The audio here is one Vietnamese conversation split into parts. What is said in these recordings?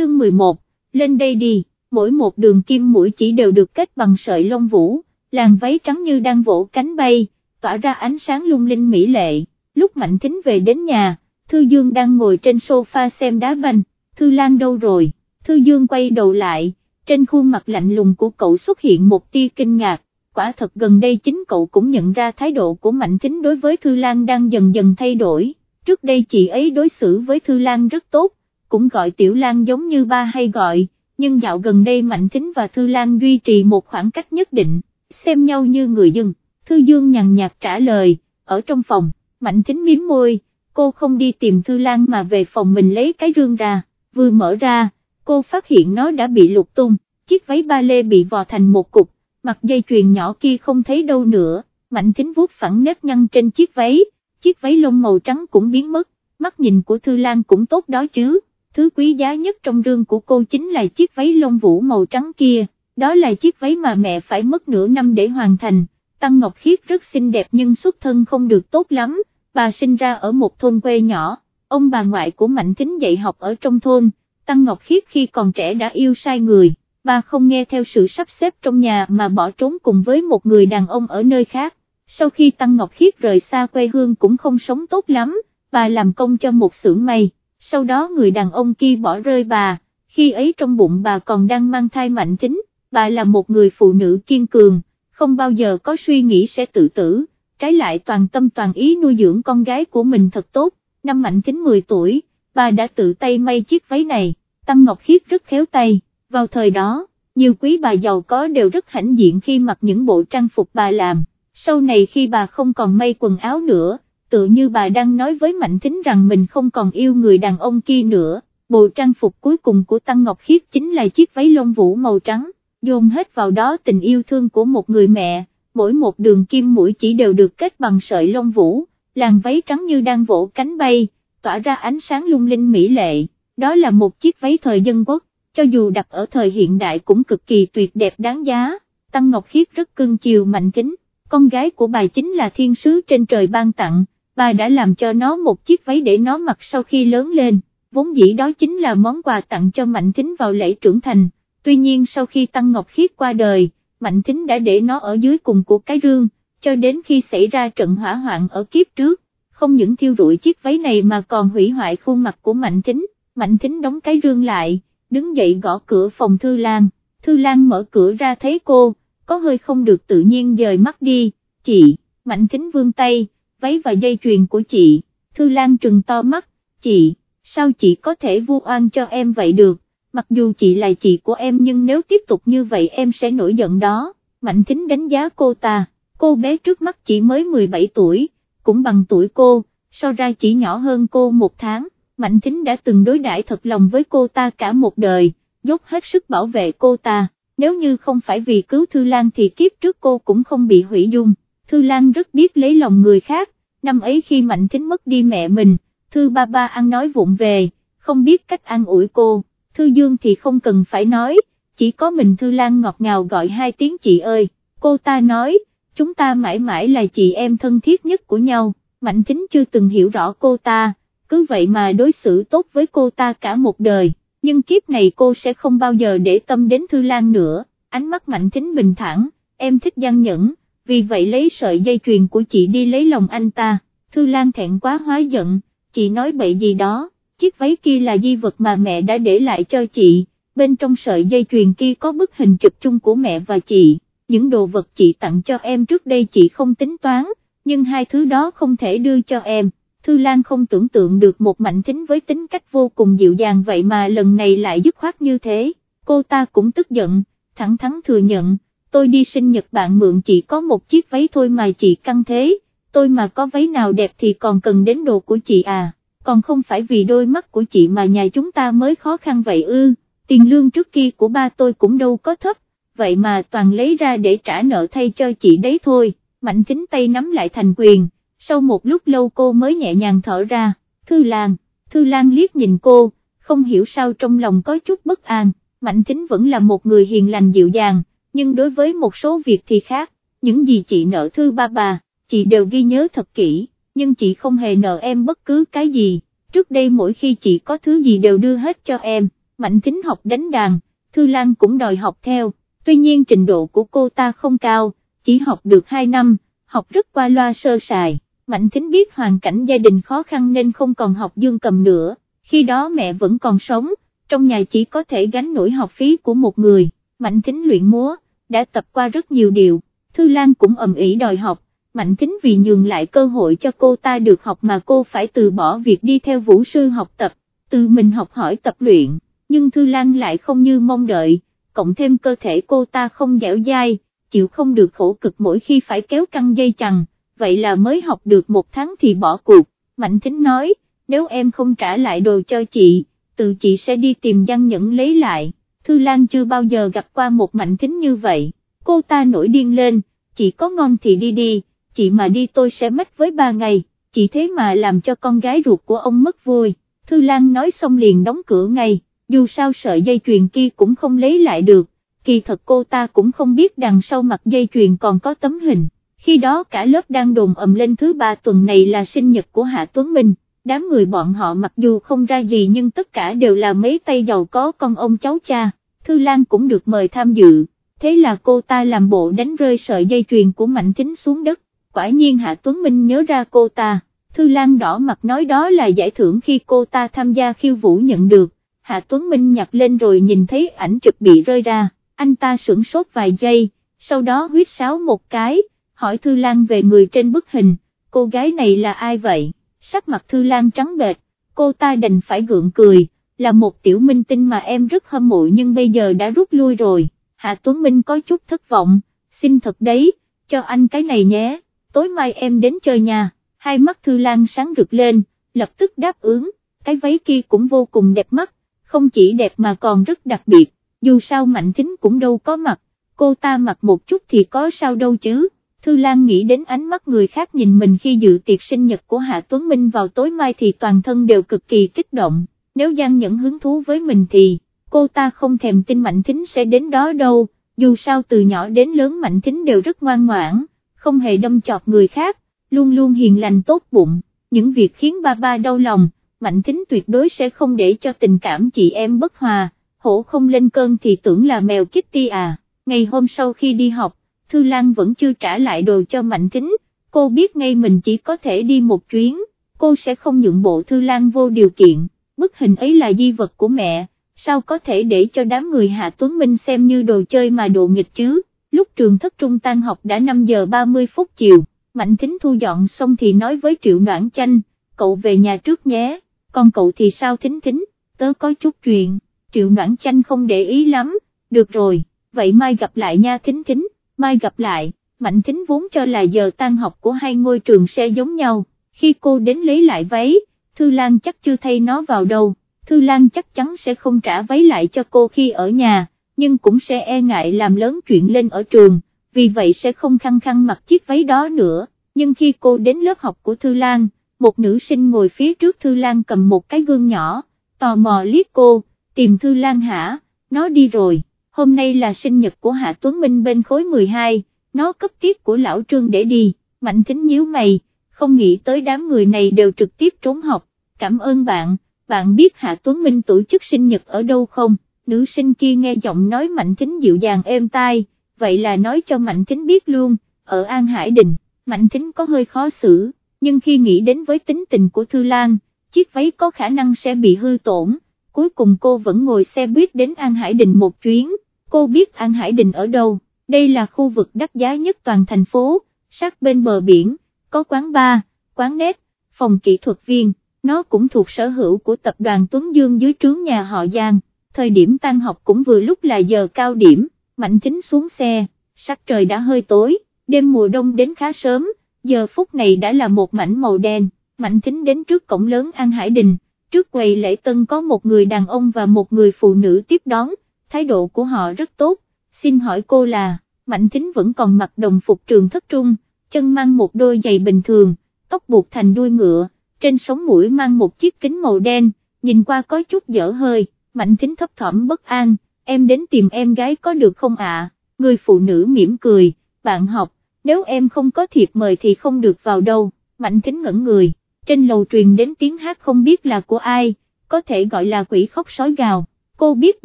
chương 11, lên đây đi, mỗi một đường kim mũi chỉ đều được kết bằng sợi lông vũ, làn váy trắng như đang vỗ cánh bay, tỏa ra ánh sáng lung linh mỹ lệ, lúc Mạnh Thính về đến nhà, Thư Dương đang ngồi trên sofa xem đá banh, Thư Lan đâu rồi, Thư Dương quay đầu lại, trên khuôn mặt lạnh lùng của cậu xuất hiện một tia kinh ngạc, quả thật gần đây chính cậu cũng nhận ra thái độ của Mạnh Thính đối với Thư Lan đang dần dần thay đổi, trước đây chị ấy đối xử với Thư Lan rất tốt, cũng gọi Tiểu Lan giống như ba hay gọi, nhưng dạo gần đây Mạnh Thính và Thư Lan duy trì một khoảng cách nhất định, xem nhau như người dân, Thư Dương nhàn nhạt trả lời, ở trong phòng, Mạnh Thính miếm môi, cô không đi tìm Thư Lan mà về phòng mình lấy cái rương ra, vừa mở ra, cô phát hiện nó đã bị lục tung, chiếc váy ba lê bị vò thành một cục, mặt dây chuyền nhỏ kia không thấy đâu nữa, Mạnh Thính vuốt phẳng nếp nhăn trên chiếc váy, chiếc váy lông màu trắng cũng biến mất, mắt nhìn của Thư Lan cũng tốt đó chứ, thứ quý giá nhất trong rương của cô chính là chiếc váy lông vũ màu trắng kia, đó là chiếc váy mà mẹ phải mất nửa năm để hoàn thành, Tăng Ngọc Khiết rất xinh đẹp nhưng xuất thân không được tốt lắm, bà sinh ra ở một thôn quê nhỏ, ông bà ngoại của Mạnh Thính dạy học ở trong thôn, Tăng Ngọc Khiết khi còn trẻ đã yêu sai người, bà không nghe theo sự sắp xếp trong nhà mà bỏ trốn cùng với một người đàn ông ở nơi khác, sau khi Tăng Ngọc Khiết rời xa quê hương cũng không sống tốt lắm, bà làm công cho một xưởng may, sau đó người đàn ông kia bỏ rơi bà, khi ấy trong bụng bà còn đang mang thai Mạnh tính, bà là một người phụ nữ kiên cường, không bao giờ có suy nghĩ sẽ tự tử trái lại toàn tâm toàn ý nuôi dưỡng con gái của mình thật tốt, năm Mạnh tính 10 tuổi, bà đã tự tay may chiếc váy này, Tăng Ngọc Khiết rất khéo tay, vào thời đó, nhiều quý bà giàu có đều rất hãnh diện khi mặc những bộ trang phục bà làm, sau này khi bà không còn may quần áo nữa, tự như bà đang nói với Mạnh Thính rằng mình không còn yêu người đàn ông kia nữa, bộ trang phục cuối cùng của Tăng Ngọc Khiết chính là chiếc váy lông vũ màu trắng, dồn hết vào đó tình yêu thương của một người mẹ. Mỗi một đường kim mũi chỉ đều được kết bằng sợi lông vũ, làn váy trắng như đang vỗ cánh bay, tỏa ra ánh sáng lung linh mỹ lệ, đó là một chiếc váy thời dân quốc, cho dù đặt ở thời hiện đại cũng cực kỳ tuyệt đẹp đáng giá, Tăng Ngọc Khiết rất cưng chiều mạnh kính, con gái của bà chính là thiên sứ trên trời ban tặng, bà đã làm cho nó một chiếc váy để nó mặc sau khi lớn lên, vốn dĩ đó chính là món quà tặng cho Mạnh Thính vào lễ trưởng thành, tuy nhiên sau khi Tăng Ngọc Khiết qua đời, Mạnh Thính đã để nó ở dưới cùng của cái rương, cho đến khi xảy ra trận hỏa hoạn ở kiếp trước, không những thiêu rụi chiếc váy này mà còn hủy hoại khuôn mặt của Mạnh Thính, Mạnh Thính đóng cái rương lại, đứng dậy gõ cửa phòng Thư Lan, Thư Lan mở cửa ra thấy cô, có hơi không được tự nhiên dời mắt đi, chị, Mạnh Thính vươn tay, váy và dây chuyền của chị, Thư Lan trừng to mắt, chị, sao chị có thể vu oan cho em vậy được, mặc dù chị là chị của em nhưng nếu tiếp tục như vậy em sẽ nổi giận đó, Mạnh Thính đánh giá cô ta, cô bé trước mắt chỉ mới 17 tuổi, cũng bằng tuổi cô, so ra chỉ nhỏ hơn cô một tháng, Mạnh Thính đã từng đối đãi thật lòng với cô ta cả một đời, dốc hết sức bảo vệ cô ta, nếu như không phải vì cứu Thư Lan thì kiếp trước cô cũng không bị hủy dung, Thư Lan rất biết lấy lòng người khác, năm ấy khi Mạnh Thính mất đi mẹ mình, Thư ba ba ăn nói vụng về, không biết cách an ủi cô. Thư Dương thì không cần phải nói, chỉ có mình Thư Lan ngọt ngào gọi hai tiếng chị ơi, cô ta nói, chúng ta mãi mãi là chị em thân thiết nhất của nhau, Mạnh Thính chưa từng hiểu rõ cô ta, cứ vậy mà đối xử tốt với cô ta cả một đời, nhưng kiếp này cô sẽ không bao giờ để tâm đến Thư Lan nữa, ánh mắt Mạnh Thính bình thản, em thích gian nhẫn, vì vậy lấy sợi dây chuyền của chị đi lấy lòng anh ta, Thư Lan thẹn quá hóa giận, chị nói bậy gì đó. Chiếc váy kia là di vật mà mẹ đã để lại cho chị, bên trong sợi dây chuyền kia có bức hình chụp chung của mẹ và chị, những đồ vật chị tặng cho em trước đây chị không tính toán, nhưng hai thứ đó không thể đưa cho em. Thư Lan không tưởng tượng được một mạnh tính với tính cách vô cùng dịu dàng vậy mà lần này lại dứt khoát như thế, cô ta cũng tức giận, thẳng thắn thừa nhận, tôi đi sinh nhật bạn mượn chị có một chiếc váy thôi mà chị căng thế, tôi mà có váy nào đẹp thì còn cần đến đồ của chị à. Còn không phải vì đôi mắt của chị mà nhà chúng ta mới khó khăn vậy ư, tiền lương trước kia của ba tôi cũng đâu có thấp, vậy mà toàn lấy ra để trả nợ thay cho chị đấy thôi, mạnh chính tay nắm lại thành quyền, sau một lúc lâu cô mới nhẹ nhàng thở ra, Thư Lan, Thư Lan liếc nhìn cô, không hiểu sao trong lòng có chút bất an, mạnh chính vẫn là một người hiền lành dịu dàng, nhưng đối với một số việc thì khác, những gì chị nợ Thư ba bà, chị đều ghi nhớ thật kỹ nhưng chị không hề nợ em bất cứ cái gì, trước đây mỗi khi chị có thứ gì đều đưa hết cho em, Mạnh Thính học đánh đàn, Thư Lan cũng đòi học theo, tuy nhiên trình độ của cô ta không cao, chỉ học được 2 năm, học rất qua loa sơ sài. Mạnh Thính biết hoàn cảnh gia đình khó khăn nên không còn học dương cầm nữa, khi đó mẹ vẫn còn sống, trong nhà chỉ có thể gánh nổi học phí của một người, Mạnh Thính luyện múa, đã tập qua rất nhiều điều, Thư Lan cũng ầm ĩ đòi học, Mạnh Thính vì nhường lại cơ hội cho cô ta được học mà cô phải từ bỏ việc đi theo vũ sư học tập, tự mình học hỏi tập luyện, nhưng Thư Lan lại không như mong đợi, cộng thêm cơ thể cô ta không dẻo dai, chịu không được khổ cực mỗi khi phải kéo căng dây chằng, vậy là mới học được một tháng thì bỏ cuộc, Mạnh Thính nói, nếu em không trả lại đồ cho chị, tự chị sẽ đi tìm Giang Nhẫn lấy lại, Thư Lan chưa bao giờ gặp qua một Mạnh Thính như vậy, cô ta nổi điên lên, chị có ngon thì đi đi, chị mà đi tôi sẽ mất với ba ngày, chị thế mà làm cho con gái ruột của ông mất vui, Thư Lan nói xong liền đóng cửa ngay, dù sao sợi dây chuyền kia cũng không lấy lại được, kỳ thật cô ta cũng không biết đằng sau mặt dây chuyền còn có tấm hình, khi đó cả lớp đang đồn ầm lên thứ ba tuần này là sinh nhật của Hạ Tuấn Minh, đám người bọn họ mặc dù không ra gì nhưng tất cả đều là mấy tay giàu có con ông cháu cha, Thư Lan cũng được mời tham dự, thế là cô ta làm bộ đánh rơi sợi dây chuyền của Mạnh Thính xuống đất, quả nhiên Hạ Tuấn Minh nhớ ra cô ta, Thư Lan đỏ mặt nói đó là giải thưởng khi cô ta tham gia khiêu vũ nhận được, Hạ Tuấn Minh nhặt lên rồi nhìn thấy ảnh chụp bị rơi ra. Anh ta sửng sốt vài giây, sau đó huyết sáo một cái, hỏi Thư Lan về người trên bức hình, cô gái này là ai vậy, sắc mặt Thư Lan trắng bệch, cô ta đành phải gượng cười, là một tiểu minh tinh mà em rất hâm mộ nhưng bây giờ đã rút lui rồi, Hạ Tuấn Minh có chút thất vọng, xin thật đấy, cho anh cái này nhé, tối mai em đến chơi nhà, hai mắt Thư Lan sáng rực lên, lập tức đáp ứng, cái váy kia cũng vô cùng đẹp mắt, không chỉ đẹp mà còn rất đặc biệt dù sao Mạnh Thính cũng đâu có mặt, cô ta mặc một chút thì có sao đâu chứ. Thư Lan nghĩ đến ánh mắt người khác nhìn mình khi dự tiệc sinh nhật của Hạ Tuấn Minh vào tối mai thì toàn thân đều cực kỳ kích động, nếu Giang Nhẫn hứng thú với mình thì, cô ta không thèm tin Mạnh Thính sẽ đến đó đâu, dù sao từ nhỏ đến lớn Mạnh Thính đều rất ngoan ngoãn, không hề đâm chọt người khác, luôn luôn hiền lành tốt bụng, những việc khiến ba ba đau lòng, Mạnh Thính tuyệt đối sẽ không để cho tình cảm chị em bất hòa. Hổ không lên cơn thì tưởng là mèo Kitty à, ngày hôm sau khi đi học, Thư Lan vẫn chưa trả lại đồ cho Mạnh Kính, cô biết ngay mình chỉ có thể đi một chuyến, cô sẽ không nhượng bộ Thư Lan vô điều kiện, bức hình ấy là di vật của mẹ, sao có thể để cho đám người Hạ Tuấn Minh xem như đồ chơi mà đồ nghịch chứ, lúc trường thất trung tan học đã 5 giờ 30 phút chiều, Mạnh Thính thu dọn xong thì nói với Triệu Noãn Chanh, cậu về nhà trước nhé, còn cậu thì sao Thính Thính, tớ có chút chuyện. Triệu noãn chanh không để ý lắm, được rồi, vậy mai gặp lại nha thính thính, mai gặp lại, mạnh thính vốn cho là giờ tan học của hai ngôi trường sẽ giống nhau, khi cô đến lấy lại váy, Thư Lan chắc chưa thay nó vào đâu, Thư Lan chắc chắn sẽ không trả váy lại cho cô khi ở nhà, nhưng cũng sẽ e ngại làm lớn chuyện lên ở trường, vì vậy sẽ không khăng khăng mặc chiếc váy đó nữa, nhưng khi cô đến lớp học của Thư Lan, một nữ sinh ngồi phía trước Thư Lan cầm một cái gương nhỏ, tò mò liếc cô, tìm Thư Lan hả, nó đi rồi, hôm nay là sinh nhật của Hạ Tuấn Minh bên khối 12, nó cấp tiết của lão Trương để đi, Mạnh Thính nhíu mày, không nghĩ tới đám người này đều trực tiếp trốn học, cảm ơn bạn, bạn biết Hạ Tuấn Minh tổ chức sinh nhật ở đâu không, nữ sinh kia nghe giọng nói Mạnh Thính dịu dàng êm tai, vậy là nói cho Mạnh Thính biết luôn, ở An Hải Đình, Mạnh Thính có hơi khó xử, nhưng khi nghĩ đến với tính tình của Thư Lan, chiếc váy có khả năng sẽ bị hư tổn cuối cùng cô vẫn ngồi xe buýt đến An Hải Đình một chuyến, cô biết An Hải Đình ở đâu, đây là khu vực đắt giá nhất toàn thành phố, sát bên bờ biển, có quán bar, quán nét, phòng kỹ thuật viên, nó cũng thuộc sở hữu của tập đoàn Tuấn Dương dưới trướng nhà họ Giang, thời điểm tan học cũng vừa lúc là giờ cao điểm, Mạnh Thính xuống xe, sắc trời đã hơi tối, đêm mùa đông đến khá sớm, giờ phút này đã là một mảnh màu đen, Mạnh Thính đến trước cổng lớn An Hải Đình, trước quầy lễ tân có một người đàn ông và một người phụ nữ tiếp đón, thái độ của họ rất tốt, xin hỏi cô là, Mạnh Thính vẫn còn mặc đồng phục trường thất trung, chân mang một đôi giày bình thường, tóc buộc thành đuôi ngựa, trên sống mũi mang một chiếc kính màu đen, nhìn qua có chút dở hơi, Mạnh Thính thấp thỏm bất an, em đến tìm em gái có được không ạ, người phụ nữ mỉm cười, bạn học, nếu em không có thiệp mời thì không được vào đâu, Mạnh Thính ngẩn người trên lầu truyền đến tiếng hát không biết là của ai, có thể gọi là quỷ khóc sói gào, cô biết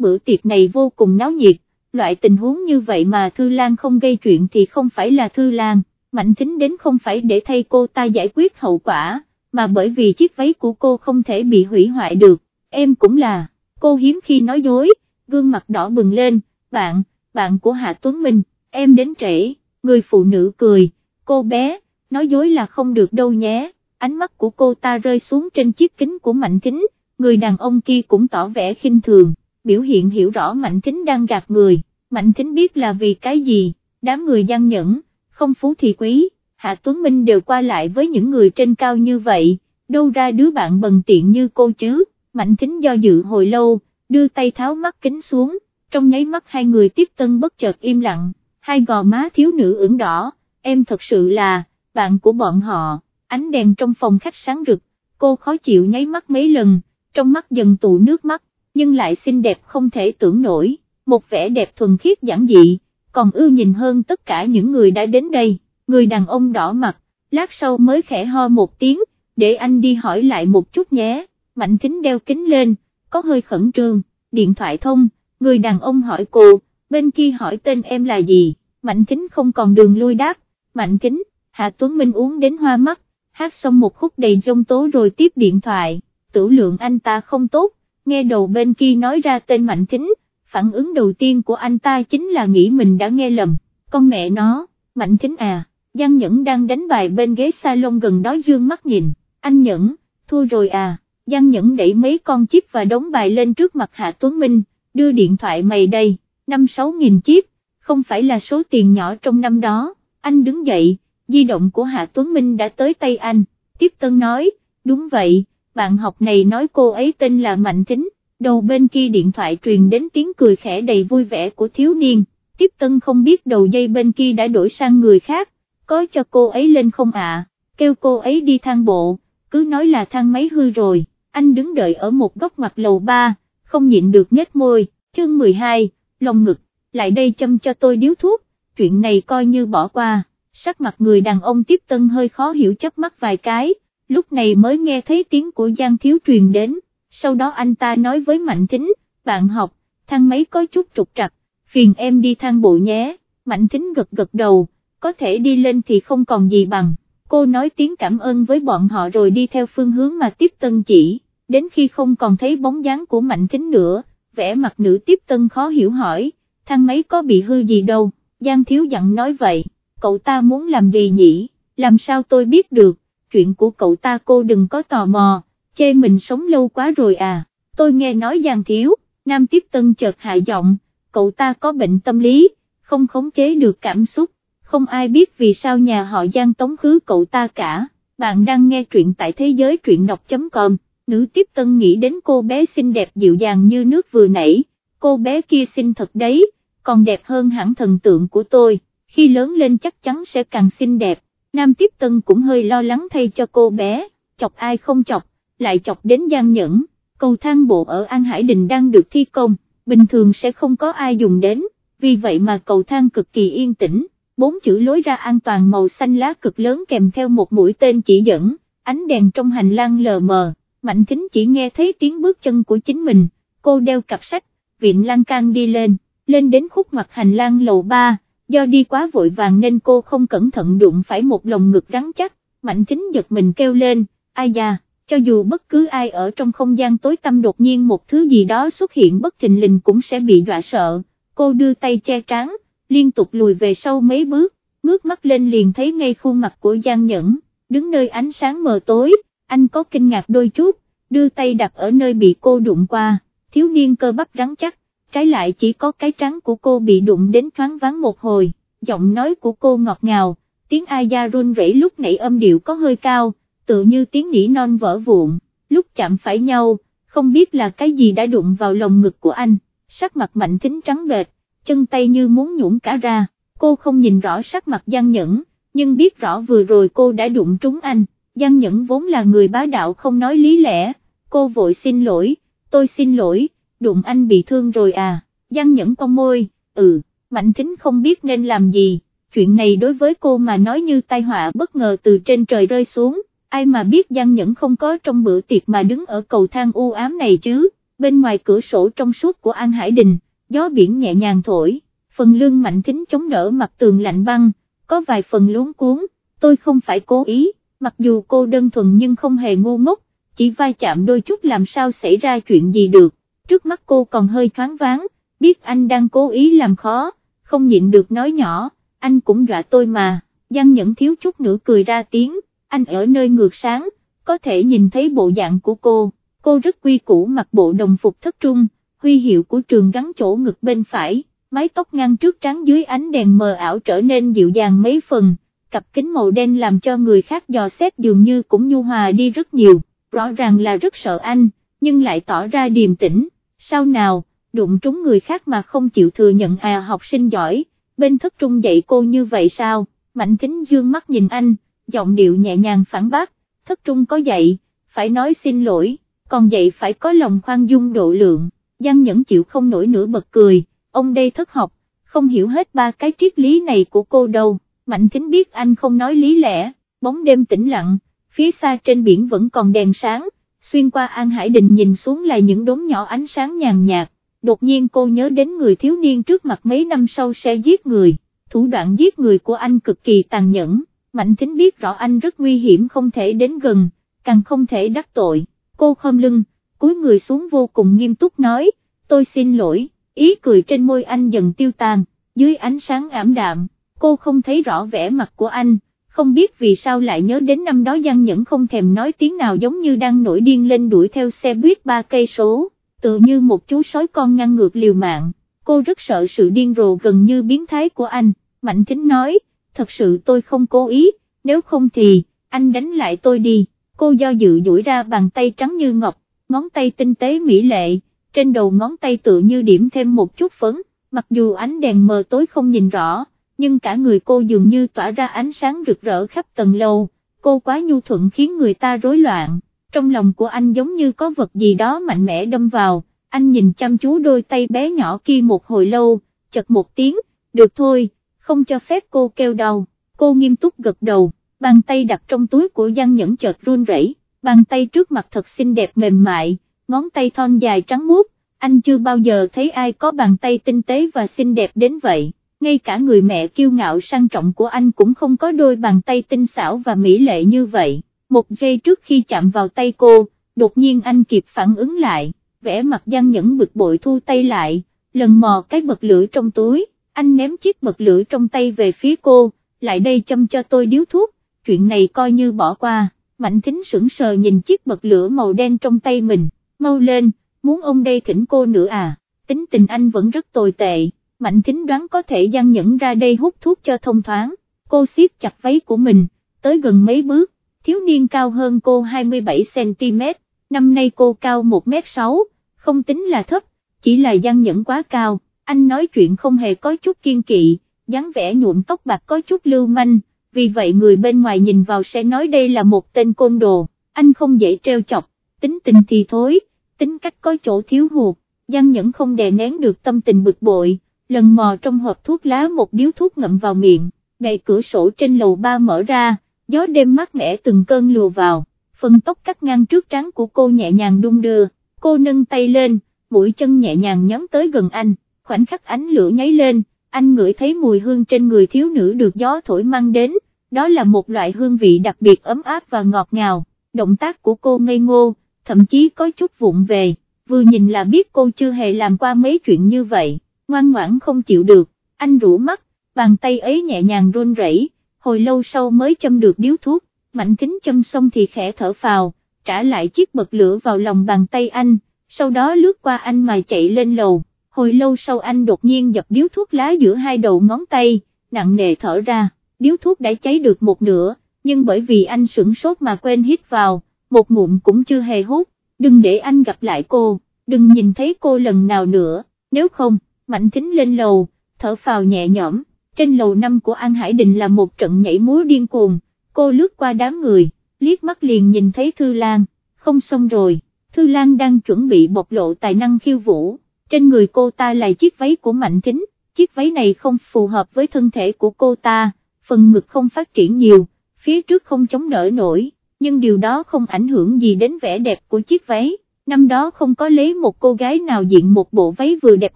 bữa tiệc này vô cùng náo nhiệt, loại tình huống như vậy mà Thư Lan không gây chuyện thì không phải là Thư Lan, Mạnh Thính đến không phải để thay cô ta giải quyết hậu quả, mà bởi vì chiếc váy của cô không thể bị hủy hoại được, em cũng là, cô hiếm khi nói dối, gương mặt đỏ bừng lên, bạn, bạn của Hạ Tuấn Minh, em đến trễ, người phụ nữ cười, cô bé, nói dối là không được đâu nhé, ánh mắt của cô ta rơi xuống trên chiếc kính của Mạnh Thính, người đàn ông kia cũng tỏ vẻ khinh thường, biểu hiện hiểu rõ Mạnh Thính đang gạt người, Mạnh Thính biết là vì cái gì, đám người gian nhẫn, không phú thì quý, Hạ Tuấn Minh đều qua lại với những người trên cao như vậy, đâu ra đứa bạn bần tiện như cô chứ, Mạnh Thính do dự hồi lâu, đưa tay tháo mắt kính xuống, trong nháy mắt hai người tiếp tân bất chợt im lặng, hai gò má thiếu nữ ửng đỏ, em thật sự là, bạn của bọn họ, ánh đèn trong phòng khách sáng rực, cô khó chịu nháy mắt mấy lần, trong mắt dần tụ nước mắt, nhưng lại xinh đẹp không thể tưởng nổi, một vẻ đẹp thuần khiết giản dị, còn ưu nhìn hơn tất cả những người đã đến đây, người đàn ông đỏ mặt, lát sau mới khẽ ho một tiếng, để anh đi hỏi lại một chút nhé, Mạnh Thính đeo kính lên, có hơi khẩn trương, điện thoại thông, người đàn ông hỏi cô, bên kia hỏi tên em là gì, Mạnh Thính không còn đường lui đáp, Mạnh Kính, Hạ Tuấn Minh uống đến hoa mắt, hát xong một khúc đầy dông tố rồi tiếp điện thoại, tử lượng anh ta không tốt, nghe đầu bên kia nói ra tên Mạnh Thính, phản ứng đầu tiên của anh ta chính là nghĩ mình đã nghe lầm, con mẹ nó, Mạnh Thính à, Giang Nhẫn đang đánh bài bên ghế salon gần đó dương mắt nhìn, anh Nhẫn, thua rồi à, Giang Nhẫn đẩy mấy con chip và đóng bài lên trước mặt Hạ Tuấn Minh, đưa điện thoại mày đây, năm sáu nghìn chip, không phải là số tiền nhỏ trong năm đó, anh đứng dậy, di động của Hạ Tuấn Minh đã tới tay anh, tiếp tân nói, đúng vậy, bạn học này nói cô ấy tên là Mạnh Thính, đầu bên kia điện thoại truyền đến tiếng cười khẽ đầy vui vẻ của thiếu niên, tiếp tân không biết đầu dây bên kia đã đổi sang người khác, có cho cô ấy lên không ạ, kêu cô ấy đi thang bộ, cứ nói là thang máy hư rồi, anh đứng đợi ở một góc mặt lầu ba, không nhịn được nhếch môi, chương 12, lòng ngực, lại đây châm cho tôi điếu thuốc, chuyện này coi như bỏ qua, sắc mặt người đàn ông tiếp tân hơi khó hiểu chớp mắt vài cái, lúc này mới nghe thấy tiếng của Giang Thiếu truyền đến, sau đó anh ta nói với Mạnh Thính, bạn học, thang máy có chút trục trặc, phiền em đi thang bộ nhé, Mạnh Thính gật gật đầu, có thể đi lên thì không còn gì bằng, cô nói tiếng cảm ơn với bọn họ rồi đi theo phương hướng mà tiếp tân chỉ, đến khi không còn thấy bóng dáng của Mạnh Thính nữa, vẻ mặt nữ tiếp tân khó hiểu hỏi, thang máy có bị hư gì đâu, Giang Thiếu dặn nói vậy, cậu ta muốn làm gì nhỉ, làm sao tôi biết được, chuyện của cậu ta cô đừng có tò mò, chê mình sống lâu quá rồi à, tôi nghe nói Giang Thiếu, Nam Tiếp Tân chợt hạ giọng, cậu ta có bệnh tâm lý, không khống chế được cảm xúc, không ai biết vì sao nhà họ Giang tống khứ cậu ta cả, bạn đang nghe truyện tại thế giới truyện đọc.com, nữ Tiếp Tân nghĩ đến cô bé xinh đẹp dịu dàng như nước vừa nãy, cô bé kia xinh thật đấy, còn đẹp hơn hẳn thần tượng của tôi, khi lớn lên chắc chắn sẽ càng xinh đẹp, Nam Tiếp Tân cũng hơi lo lắng thay cho cô bé, chọc ai không chọc, lại chọc đến gian nhẫn, cầu thang bộ ở An Hải Đình đang được thi công, bình thường sẽ không có ai dùng đến, vì vậy mà cầu thang cực kỳ yên tĩnh, bốn chữ lối ra an toàn màu xanh lá cực lớn kèm theo một mũi tên chỉ dẫn, ánh đèn trong hành lang lờ mờ, Mạnh Thính chỉ nghe thấy tiếng bước chân của chính mình, cô đeo cặp sách, viện lan can đi lên, lên đến khúc mặt hành lang lầu 3, do đi quá vội vàng nên cô không cẩn thận đụng phải một lồng ngực rắn chắc, Mạnh Thính giật mình kêu lên, ai da cho dù bất cứ ai ở trong không gian tối tăm đột nhiên một thứ gì đó xuất hiện bất thình lình cũng sẽ bị dọa sợ, cô đưa tay che trán, liên tục lùi về sau mấy bước, ngước mắt lên liền thấy ngay khuôn mặt của Giang Nhẫn, đứng nơi ánh sáng mờ tối, anh có kinh ngạc đôi chút, đưa tay đặt ở nơi bị cô đụng qua, thiếu niên cơ bắp rắn chắc, trái lại chỉ có cái trắng của cô bị đụng đến thoáng vắng một hồi, giọng nói của cô ngọt ngào, tiếng ai da run rẩy lúc nãy âm điệu có hơi cao, tự như tiếng nỉ non vỡ vụn, lúc chạm phải nhau, không biết là cái gì đã đụng vào lồng ngực của anh, sắc mặt mạnh thính trắng bệt, chân tay như muốn nhũn cả ra, cô không nhìn rõ sắc mặt Giang Nhẫn, nhưng biết rõ vừa rồi cô đã đụng trúng anh, Giang Nhẫn vốn là người bá đạo không nói lý lẽ, cô vội xin lỗi, tôi xin lỗi, đụng anh bị thương rồi à, Giang Nhẫn cong môi, ừ, Mạnh Thính không biết nên làm gì, chuyện này đối với cô mà nói như tai họa bất ngờ từ trên trời rơi xuống ai mà biết Giang Nhẫn không có trong bữa tiệc mà đứng ở cầu thang u ám này chứ, bên ngoài cửa sổ trong suốt của An Hải Đình, gió biển nhẹ nhàng thổi, phần lương mạnh thính chống đỡ mặt tường lạnh băng, có vài phần luống cuốn, tôi không phải cố ý, mặc dù cô đơn thuần nhưng không hề ngu ngốc, chỉ vai chạm đôi chút làm sao xảy ra chuyện gì được, trước mắt cô còn hơi thoáng váng, biết anh đang cố ý làm khó, không nhịn được nói nhỏ, anh cũng dọa tôi mà, Giang Nhẫn thiếu chút nữa cười ra tiếng, anh ở nơi ngược sáng, có thể nhìn thấy bộ dạng của cô, cô rất quy củ mặc bộ đồng phục thất trung, huy hiệu của trường gắn chỗ ngực bên phải, mái tóc ngang trước trắng dưới ánh đèn mờ ảo trở nên dịu dàng mấy phần, cặp kính màu đen làm cho người khác dò xét dường như cũng nhu hòa đi rất nhiều, rõ ràng là rất sợ anh, nhưng lại tỏ ra điềm tĩnh, sao nào, đụng trúng người khác mà không chịu thừa nhận à học sinh giỏi, bên thất trung dạy cô như vậy sao, mạnh tính dương mắt nhìn anh, giọng điệu nhẹ nhàng phản bác, thất trung có dạy, phải nói xin lỗi, còn dạy phải có lòng khoan dung độ lượng, Giang Nhẫn chịu không nổi nữa bật cười, ông đây thất học, không hiểu hết ba cái triết lý này của cô đâu, mạnh tính biết anh không nói lý lẽ, bóng đêm tĩnh lặng, phía xa trên biển vẫn còn đèn sáng, xuyên qua An Hải Đình nhìn xuống là những đốm nhỏ ánh sáng nhàn nhạt, đột nhiên cô nhớ đến người thiếu niên trước mặt mấy năm sau sẽ giết người, thủ đoạn giết người của anh cực kỳ tàn nhẫn, Mạnh Thính biết rõ anh rất nguy hiểm không thể đến gần, càng không thể đắc tội, cô khom lưng, cúi người xuống vô cùng nghiêm túc nói, tôi xin lỗi, ý cười trên môi anh dần tiêu tan, dưới ánh sáng ảm đạm, cô không thấy rõ vẻ mặt của anh, không biết vì sao lại nhớ đến năm đó Giang Nhẫn không thèm nói tiếng nào giống như đang nổi điên lên đuổi theo xe buýt ba cây số, tự như một chú sói con ngăn ngược liều mạng, cô rất sợ sự điên rồ gần như biến thái của anh, Mạnh Thính nói, thật sự tôi không cố ý, nếu không thì, anh đánh lại tôi đi, cô do dự duỗi ra bàn tay trắng như ngọc, ngón tay tinh tế mỹ lệ, trên đầu ngón tay tự như điểm thêm một chút phấn, mặc dù ánh đèn mờ tối không nhìn rõ, nhưng cả người cô dường như tỏa ra ánh sáng rực rỡ khắp tầng lầu, cô quá nhu thuận khiến người ta rối loạn, trong lòng của anh giống như có vật gì đó mạnh mẽ đâm vào, anh nhìn chăm chú đôi tay bé nhỏ kia một hồi lâu, chật một tiếng, được thôi, không cho phép cô kêu đau, cô nghiêm túc gật đầu, bàn tay đặt trong túi của Giang Nhẫn chợt run rẩy, bàn tay trước mặt thật xinh đẹp mềm mại, ngón tay thon dài trắng muốt, anh chưa bao giờ thấy ai có bàn tay tinh tế và xinh đẹp đến vậy, ngay cả người mẹ kiêu ngạo sang trọng của anh cũng không có đôi bàn tay tinh xảo và mỹ lệ như vậy, một giây trước khi chạm vào tay cô, đột nhiên anh kịp phản ứng lại, vẽ mặt Giang Nhẫn bực bội thu tay lại, lần mò cái bật lửa trong túi anh ném chiếc bật lửa trong tay về phía cô, lại đây châm cho tôi điếu thuốc, chuyện này coi như bỏ qua, mạnh thính sững sờ nhìn chiếc bật lửa màu đen trong tay mình, mau lên, muốn ông đây thỉnh cô nữa à, tính tình anh vẫn rất tồi tệ, mạnh thính đoán có thể gian nhẫn ra đây hút thuốc cho thông thoáng, cô siết chặt váy của mình, tới gần mấy bước, thiếu niên cao hơn cô 27cm, năm nay cô cao 1m6, không tính là thấp, chỉ là gian nhẫn quá cao. Anh nói chuyện không hề có chút kiên kỵ, dáng vẻ nhuộm tóc bạc có chút lưu manh, vì vậy người bên ngoài nhìn vào sẽ nói đây là một tên côn đồ, anh không dễ treo chọc, tính tình thì thối, tính cách có chỗ thiếu hụt, Giang Nhẫn không đè nén được tâm tình bực bội, lần mò trong hộp thuốc lá một điếu thuốc ngậm vào miệng, bệ cửa sổ trên lầu ba mở ra, gió đêm mát mẻ từng cơn lùa vào, phần tóc cắt ngang trước trán của cô nhẹ nhàng đung đưa, cô nâng tay lên, mũi chân nhẹ nhàng nhắm tới gần anh khoảnh khắc ánh lửa nháy lên, anh ngửi thấy mùi hương trên người thiếu nữ được gió thổi mang đến, đó là một loại hương vị đặc biệt ấm áp và ngọt ngào, động tác của cô ngây ngô, thậm chí có chút vụng về, vừa nhìn là biết cô chưa hề làm qua mấy chuyện như vậy, ngoan ngoãn không chịu được, anh rũ mắt, bàn tay ấy nhẹ nhàng run rẩy, hồi lâu sau mới châm được điếu thuốc, mạnh kính châm xong thì khẽ thở phào, trả lại chiếc bật lửa vào lòng bàn tay anh, sau đó lướt qua anh mà chạy lên lầu hồi lâu sau anh đột nhiên dập điếu thuốc lá giữa hai đầu ngón tay, nặng nề thở ra, điếu thuốc đã cháy được một nửa, nhưng bởi vì anh sửng sốt mà quên hít vào, một ngụm cũng chưa hề hút, đừng để anh gặp lại cô, đừng nhìn thấy cô lần nào nữa, nếu không, mạnh thính lên lầu, thở phào nhẹ nhõm, trên lầu năm của An Hải Đình là một trận nhảy múa điên cuồng, cô lướt qua đám người, liếc mắt liền nhìn thấy Thư Lan, không xong rồi, Thư Lan đang chuẩn bị bộc lộ tài năng khiêu vũ. Trên người cô ta là chiếc váy của Mạnh Thính, chiếc váy này không phù hợp với thân thể của cô ta, phần ngực không phát triển nhiều, phía trước không chống đỡ nổi, nhưng điều đó không ảnh hưởng gì đến vẻ đẹp của chiếc váy, năm đó không có lấy một cô gái nào diện một bộ váy vừa đẹp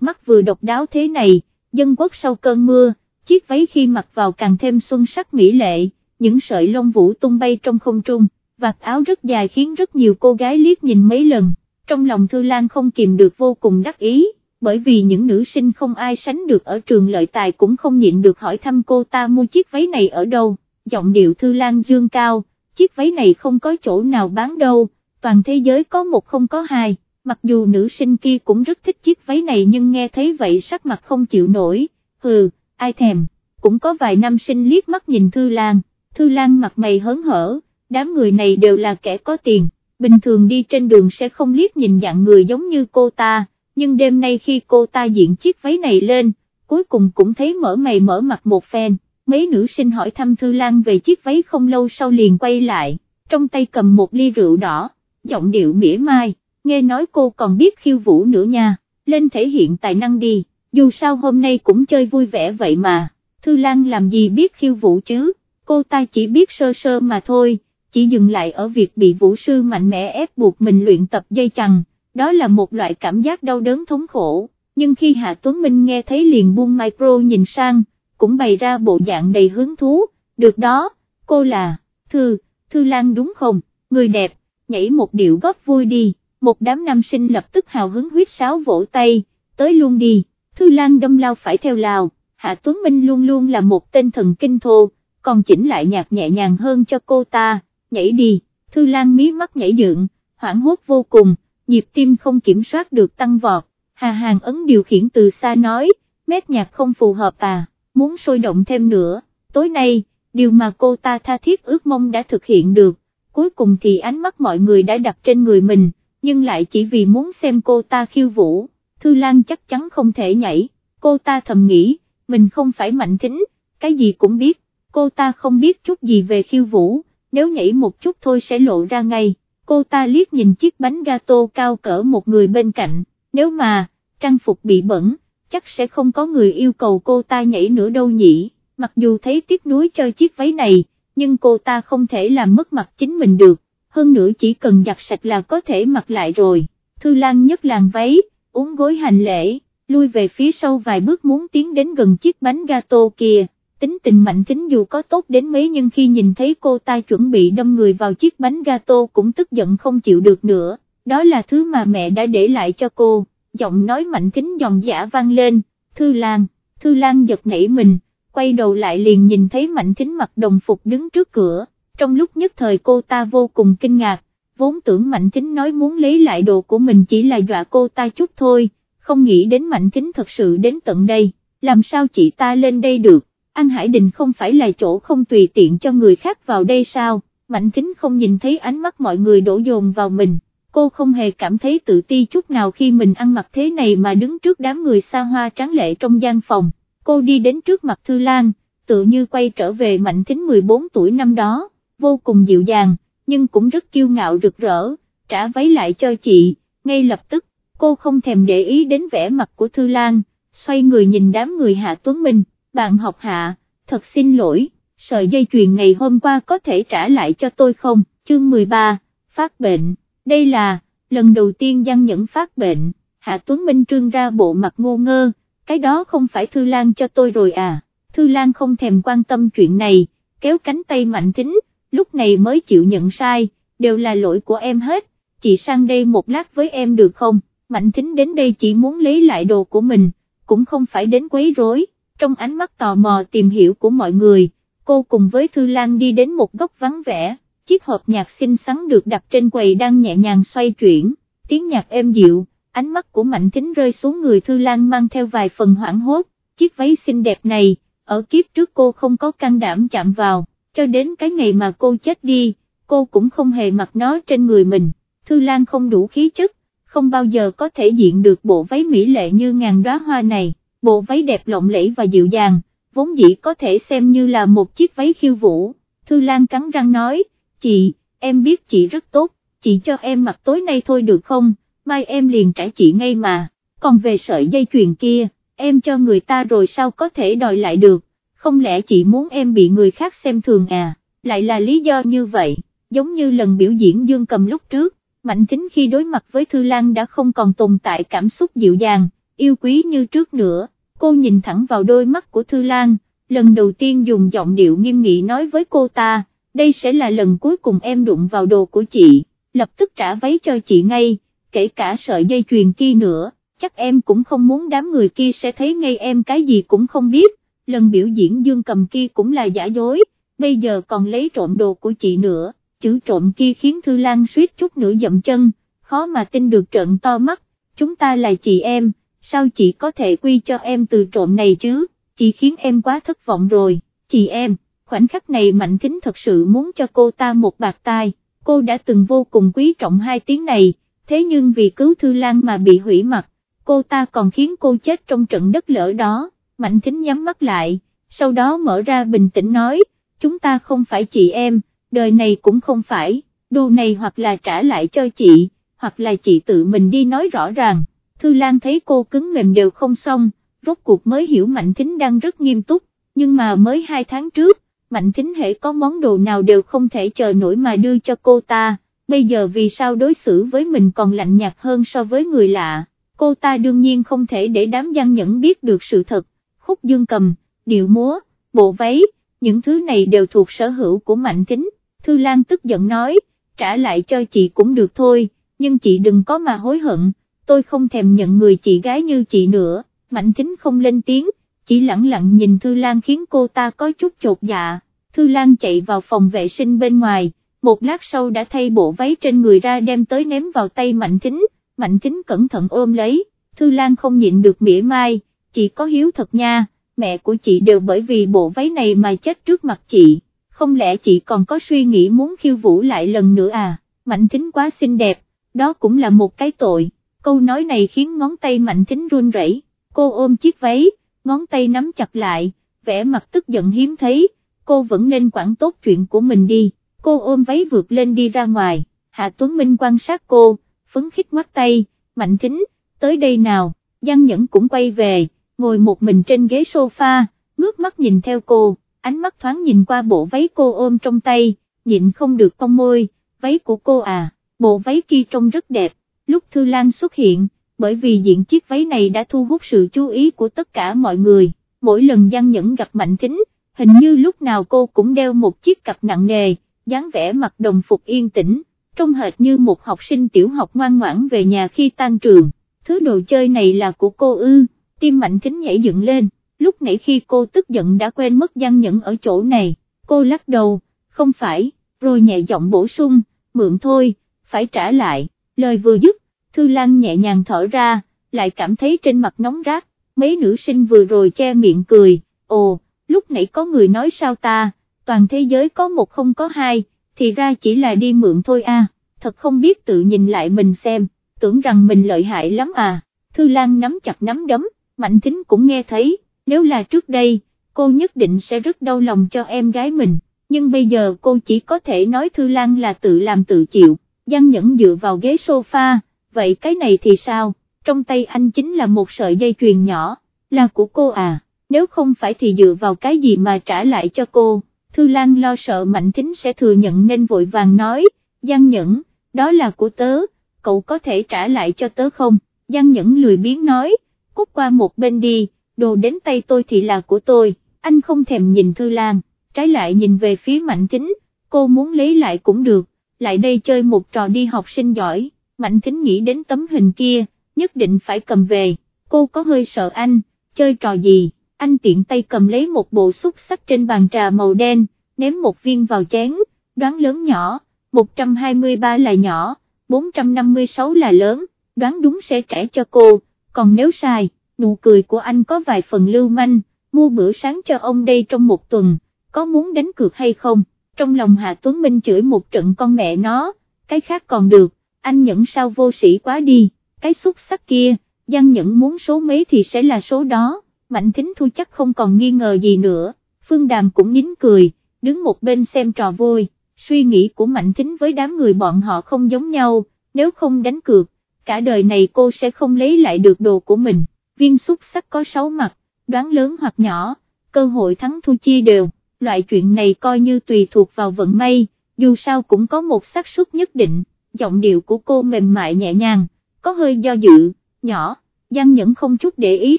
mắt vừa độc đáo thế này, dân quốc sau cơn mưa, chiếc váy khi mặc vào càng thêm xuân sắc mỹ lệ, những sợi lông vũ tung bay trong không trung, vạt áo rất dài khiến rất nhiều cô gái liếc nhìn mấy lần, trong lòng Thư Lan không kìm được vô cùng đắc ý, bởi vì những nữ sinh không ai sánh được ở trường lợi tài cũng không nhịn được hỏi thăm cô ta mua chiếc váy này ở đâu, giọng điệu Thư Lan dương cao, chiếc váy này không có chỗ nào bán đâu, toàn thế giới có một không có hai, mặc dù nữ sinh kia cũng rất thích chiếc váy này nhưng nghe thấy vậy sắc mặt không chịu nổi, hừ, ai thèm, cũng có vài nam sinh liếc mắt nhìn Thư Lan, Thư Lan mặt mày hớn hở, đám người này đều là kẻ có tiền, bình thường đi trên đường sẽ không liếc nhìn dạng người giống như cô ta, nhưng đêm nay khi cô ta diện chiếc váy này lên, cuối cùng cũng thấy mở mày mở mặt một phen, mấy nữ sinh hỏi thăm Thư Lan về chiếc váy không lâu sau liền quay lại, trong tay cầm một ly rượu đỏ, giọng điệu mỉa mai, nghe nói cô còn biết khiêu vũ nữa nha, lên thể hiện tài năng đi, dù sao hôm nay cũng chơi vui vẻ vậy mà, Thư Lan làm gì biết khiêu vũ chứ, cô ta chỉ biết sơ sơ mà thôi, chỉ dừng lại ở việc bị vũ sư mạnh mẽ ép buộc mình luyện tập dây chằng, đó là một loại cảm giác đau đớn thống khổ, nhưng khi Hạ Tuấn Minh nghe thấy liền buông micro nhìn sang, cũng bày ra bộ dạng đầy hứng thú, được đó, cô là, Thư, Thư Lan đúng không, người đẹp, nhảy một điệu góp vui đi, một đám nam sinh lập tức hào hứng huyết sáo vỗ tay, tới luôn đi, Thư Lan đâm lao phải theo lao, Hạ Tuấn Minh luôn luôn là một tên thần kinh thô, còn chỉnh lại nhạc nhẹ nhàng hơn cho cô ta, nhảy đi, Thư Lan mí mắt nhảy dựng, hoảng hốt vô cùng, nhịp tim không kiểm soát được tăng vọt, Hà Hàng ấn điều khiển từ xa nói, mét nhạc không phù hợp à, muốn sôi động thêm nữa, tối nay, điều mà cô ta tha thiết ước mong đã thực hiện được, cuối cùng thì ánh mắt mọi người đã đặt trên người mình, nhưng lại chỉ vì muốn xem cô ta khiêu vũ, Thư Lan chắc chắn không thể nhảy, cô ta thầm nghĩ, mình không phải mạnh thính, cái gì cũng biết, cô ta không biết chút gì về khiêu vũ, nếu nhảy một chút thôi sẽ lộ ra ngay, cô ta liếc nhìn chiếc bánh gato cao cỡ một người bên cạnh, nếu mà, trang phục bị bẩn, chắc sẽ không có người yêu cầu cô ta nhảy nữa đâu nhỉ, mặc dù thấy tiếc nuối cho chiếc váy này, nhưng cô ta không thể làm mất mặt chính mình được, hơn nữa chỉ cần giặt sạch là có thể mặc lại rồi, Thư Lan nhấc làng váy, uống gối hành lễ, lui về phía sau vài bước muốn tiến đến gần chiếc bánh gato kia, tính tình mạnh tính dù có tốt đến mấy nhưng khi nhìn thấy cô ta chuẩn bị đâm người vào chiếc bánh gato cũng tức giận không chịu được nữa, đó là thứ mà mẹ đã để lại cho cô, giọng nói mạnh tính giòn giả vang lên, Thư Lan, Thư Lan giật nảy mình, quay đầu lại liền nhìn thấy mạnh tính mặc đồng phục đứng trước cửa, trong lúc nhất thời cô ta vô cùng kinh ngạc, vốn tưởng mạnh tính nói muốn lấy lại đồ của mình chỉ là dọa cô ta chút thôi không nghĩ đến Mạnh Thính thật sự đến tận đây, làm sao chị ta lên đây được, An Hải Đình không phải là chỗ không tùy tiện cho người khác vào đây sao, Mạnh Thính không nhìn thấy ánh mắt mọi người đổ dồn vào mình, cô không hề cảm thấy tự ti chút nào khi mình ăn mặc thế này mà đứng trước đám người xa hoa tráng lệ trong gian phòng, cô đi đến trước mặt Thư Lan, tự như quay trở về Mạnh thính 14 tuổi năm đó, vô cùng dịu dàng, nhưng cũng rất kiêu ngạo rực rỡ, trả váy lại cho chị, ngay lập tức cô không thèm để ý đến vẻ mặt của Thư Lan, xoay người nhìn đám người Hạ Tuấn Minh, bạn học Hạ, thật xin lỗi, sợi dây chuyền ngày hôm qua có thể trả lại cho tôi không, chương 13, phát bệnh, đây là, lần đầu tiên Giang Nhẫn phát bệnh, Hạ Tuấn Minh trương ra bộ mặt ngô ngơ, cái đó không phải Thư Lan cho tôi rồi à, Thư Lan không thèm quan tâm chuyện này, kéo cánh tay mạnh tính, lúc này mới chịu nhận sai, đều là lỗi của em hết, chị sang đây một lát với em được không? Mạnh Thính đến đây chỉ muốn lấy lại đồ của mình, cũng không phải đến quấy rối, trong ánh mắt tò mò tìm hiểu của mọi người, cô cùng với Thư Lan đi đến một góc vắng vẻ, chiếc hộp nhạc xinh xắn được đặt trên quầy đang nhẹ nhàng xoay chuyển, tiếng nhạc êm dịu, ánh mắt của Mạnh Thính rơi xuống người Thư Lan mang theo vài phần hoảng hốt, chiếc váy xinh đẹp này, ở kiếp trước cô không có can đảm chạm vào, cho đến cái ngày mà cô chết đi, cô cũng không hề mặc nó trên người mình, Thư Lan không đủ khí chất, không bao giờ có thể diện được bộ váy mỹ lệ như ngàn đóa hoa này, bộ váy đẹp lộng lẫy và dịu dàng, vốn dĩ có thể xem như là một chiếc váy khiêu vũ, Thư Lan cắn răng nói, chị, em biết chị rất tốt, chị cho em mặc tối nay thôi được không, mai em liền trả chị ngay mà, còn về sợi dây chuyền kia, em cho người ta rồi sao có thể đòi lại được, không lẽ chị muốn em bị người khác xem thường à, lại là lý do như vậy, giống như lần biểu diễn dương cầm lúc trước, Mạnh Thính khi đối mặt với Thư Lan đã không còn tồn tại cảm xúc dịu dàng, yêu quý như trước nữa, cô nhìn thẳng vào đôi mắt của Thư Lan, lần đầu tiên dùng giọng điệu nghiêm nghị nói với cô ta, đây sẽ là lần cuối cùng em đụng vào đồ của chị, lập tức trả váy cho chị ngay, kể cả sợi dây chuyền kia nữa, chắc em cũng không muốn đám người kia sẽ thấy ngay em cái gì cũng không biết, lần biểu diễn dương cầm kia cũng là giả dối, bây giờ còn lấy trộm đồ của chị nữa, chữ trộm kia khiến Thư Lan suýt chút nữa dậm chân, khó mà tin được trận to mắt, chúng ta là chị em, sao chị có thể quy cho em từ trộm này chứ, chị khiến em quá thất vọng rồi, chị em, khoảnh khắc này Mạnh Thính thật sự muốn cho cô ta một bạc tai, cô đã từng vô cùng quý trọng hai tiếng này, thế nhưng vì cứu Thư Lan mà bị hủy mặt, cô ta còn khiến cô chết trong trận đất lỡ đó, Mạnh Thính nhắm mắt lại, sau đó mở ra bình tĩnh nói, chúng ta không phải chị em, đời này cũng không phải, đồ này hoặc là trả lại cho chị, hoặc là chị tự mình đi nói rõ ràng, Thư Lan thấy cô cứng mềm đều không xong, rốt cuộc mới hiểu Mạnh Thính đang rất nghiêm túc, nhưng mà mới hai tháng trước, Mạnh Thính hệ có món đồ nào đều không thể chờ nổi mà đưa cho cô ta, bây giờ vì sao đối xử với mình còn lạnh nhạt hơn so với người lạ, cô ta đương nhiên không thể để đám gian nhẫn biết được sự thật, khúc dương cầm, điệu múa, bộ váy, những thứ này đều thuộc sở hữu của Mạnh kính Thư Lan tức giận nói, trả lại cho chị cũng được thôi, nhưng chị đừng có mà hối hận, tôi không thèm nhận người chị gái như chị nữa, Mạnh kính không lên tiếng, chỉ lặng lặng nhìn Thư Lan khiến cô ta có chút chột dạ, Thư Lan chạy vào phòng vệ sinh bên ngoài, một lát sau đã thay bộ váy trên người ra đem tới ném vào tay Mạnh Thính, Mạnh Thính cẩn thận ôm lấy, Thư Lan không nhịn được mỉa mai, chị có hiếu thật nha, mẹ của chị đều bởi vì bộ váy này mà chết trước mặt chị, không lẽ chị còn có suy nghĩ muốn khiêu vũ lại lần nữa à, Mạnh Thính quá xinh đẹp, đó cũng là một cái tội, câu nói này khiến ngón tay Mạnh Thính run rẩy. cô ôm chiếc váy, ngón tay nắm chặt lại, vẻ mặt tức giận hiếm thấy, cô vẫn nên quản tốt chuyện của mình đi, cô ôm váy vượt lên đi ra ngoài, Hạ Tuấn Minh quan sát cô, phấn khích mắt tay, Mạnh Thính, tới đây nào, Giang Nhẫn cũng quay về, ngồi một mình trên ghế sofa, ngước mắt nhìn theo cô, ánh mắt thoáng nhìn qua bộ váy cô ôm trong tay, nhịn không được cong môi, váy của cô à, bộ váy kia trông rất đẹp, lúc Thư Lan xuất hiện, bởi vì diện chiếc váy này đã thu hút sự chú ý của tất cả mọi người, mỗi lần Giang Nhẫn gặp Mạnh Thính, hình như lúc nào cô cũng đeo một chiếc cặp nặng nề, dáng vẻ mặt đồng phục yên tĩnh, trông hệt như một học sinh tiểu học ngoan ngoãn về nhà khi tan trường, thứ đồ chơi này là của cô ư, tim Mạnh Thính nhảy dựng lên, lúc nãy khi cô tức giận đã quên mất gian Nhẫn ở chỗ này, cô lắc đầu, không phải, rồi nhẹ giọng bổ sung, mượn thôi, phải trả lại, lời vừa dứt, Thư Lan nhẹ nhàng thở ra, lại cảm thấy trên mặt nóng rát, mấy nữ sinh vừa rồi che miệng cười, ồ, lúc nãy có người nói sao ta, toàn thế giới có một không có hai, thì ra chỉ là đi mượn thôi à, thật không biết tự nhìn lại mình xem, tưởng rằng mình lợi hại lắm à, Thư Lan nắm chặt nắm đấm, Mạnh Thính cũng nghe thấy, nếu là trước đây, cô nhất định sẽ rất đau lòng cho em gái mình, nhưng bây giờ cô chỉ có thể nói Thư Lan là tự làm tự chịu, Giang Nhẫn dựa vào ghế sofa, vậy cái này thì sao, trong tay anh chính là một sợi dây chuyền nhỏ, là của cô à, nếu không phải thì dựa vào cái gì mà trả lại cho cô, Thư Lan lo sợ Mạnh Thính sẽ thừa nhận nên vội vàng nói, Giang Nhẫn, đó là của tớ, cậu có thể trả lại cho tớ không, Giang Nhẫn lười biếng nói, cút qua một bên đi, đồ đến tay tôi thì là của tôi, anh không thèm nhìn Thư Lan, trái lại nhìn về phía Mạnh Thính, cô muốn lấy lại cũng được, lại đây chơi một trò đi học sinh giỏi. Mạnh Thính nghĩ đến tấm hình kia, nhất định phải cầm về, cô có hơi sợ anh, chơi trò gì, anh tiện tay cầm lấy một bộ xúc sắc trên bàn trà màu đen, ném một viên vào chén, đoán lớn nhỏ, 123 là nhỏ, 456 là lớn, đoán đúng sẽ trả cho cô, còn nếu sai, nụ cười của anh có vài phần lưu manh, mua bữa sáng cho ông đây trong một tuần, có muốn đánh cược hay không, trong lòng Hạ Tuấn Minh chửi một trận con mẹ nó, cái khác còn được anh nhẫn sao vô sĩ quá đi, cái xúc sắc kia, Giang nhẫn muốn số mấy thì sẽ là số đó, Mạnh Thính Thu chắc không còn nghi ngờ gì nữa, Phương Đàm cũng nín cười, đứng một bên xem trò vui, suy nghĩ của Mạnh Thính với đám người bọn họ không giống nhau, nếu không đánh cược, cả đời này cô sẽ không lấy lại được đồ của mình, viên xúc sắc có sáu mặt, đoán lớn hoặc nhỏ, cơ hội thắng thu chia đều, loại chuyện này coi như tùy thuộc vào vận may, dù sao cũng có một xác suất nhất định. Giọng điệu của cô mềm mại nhẹ nhàng, có hơi do dự, nhỏ, Giang Nhẫn không chút để ý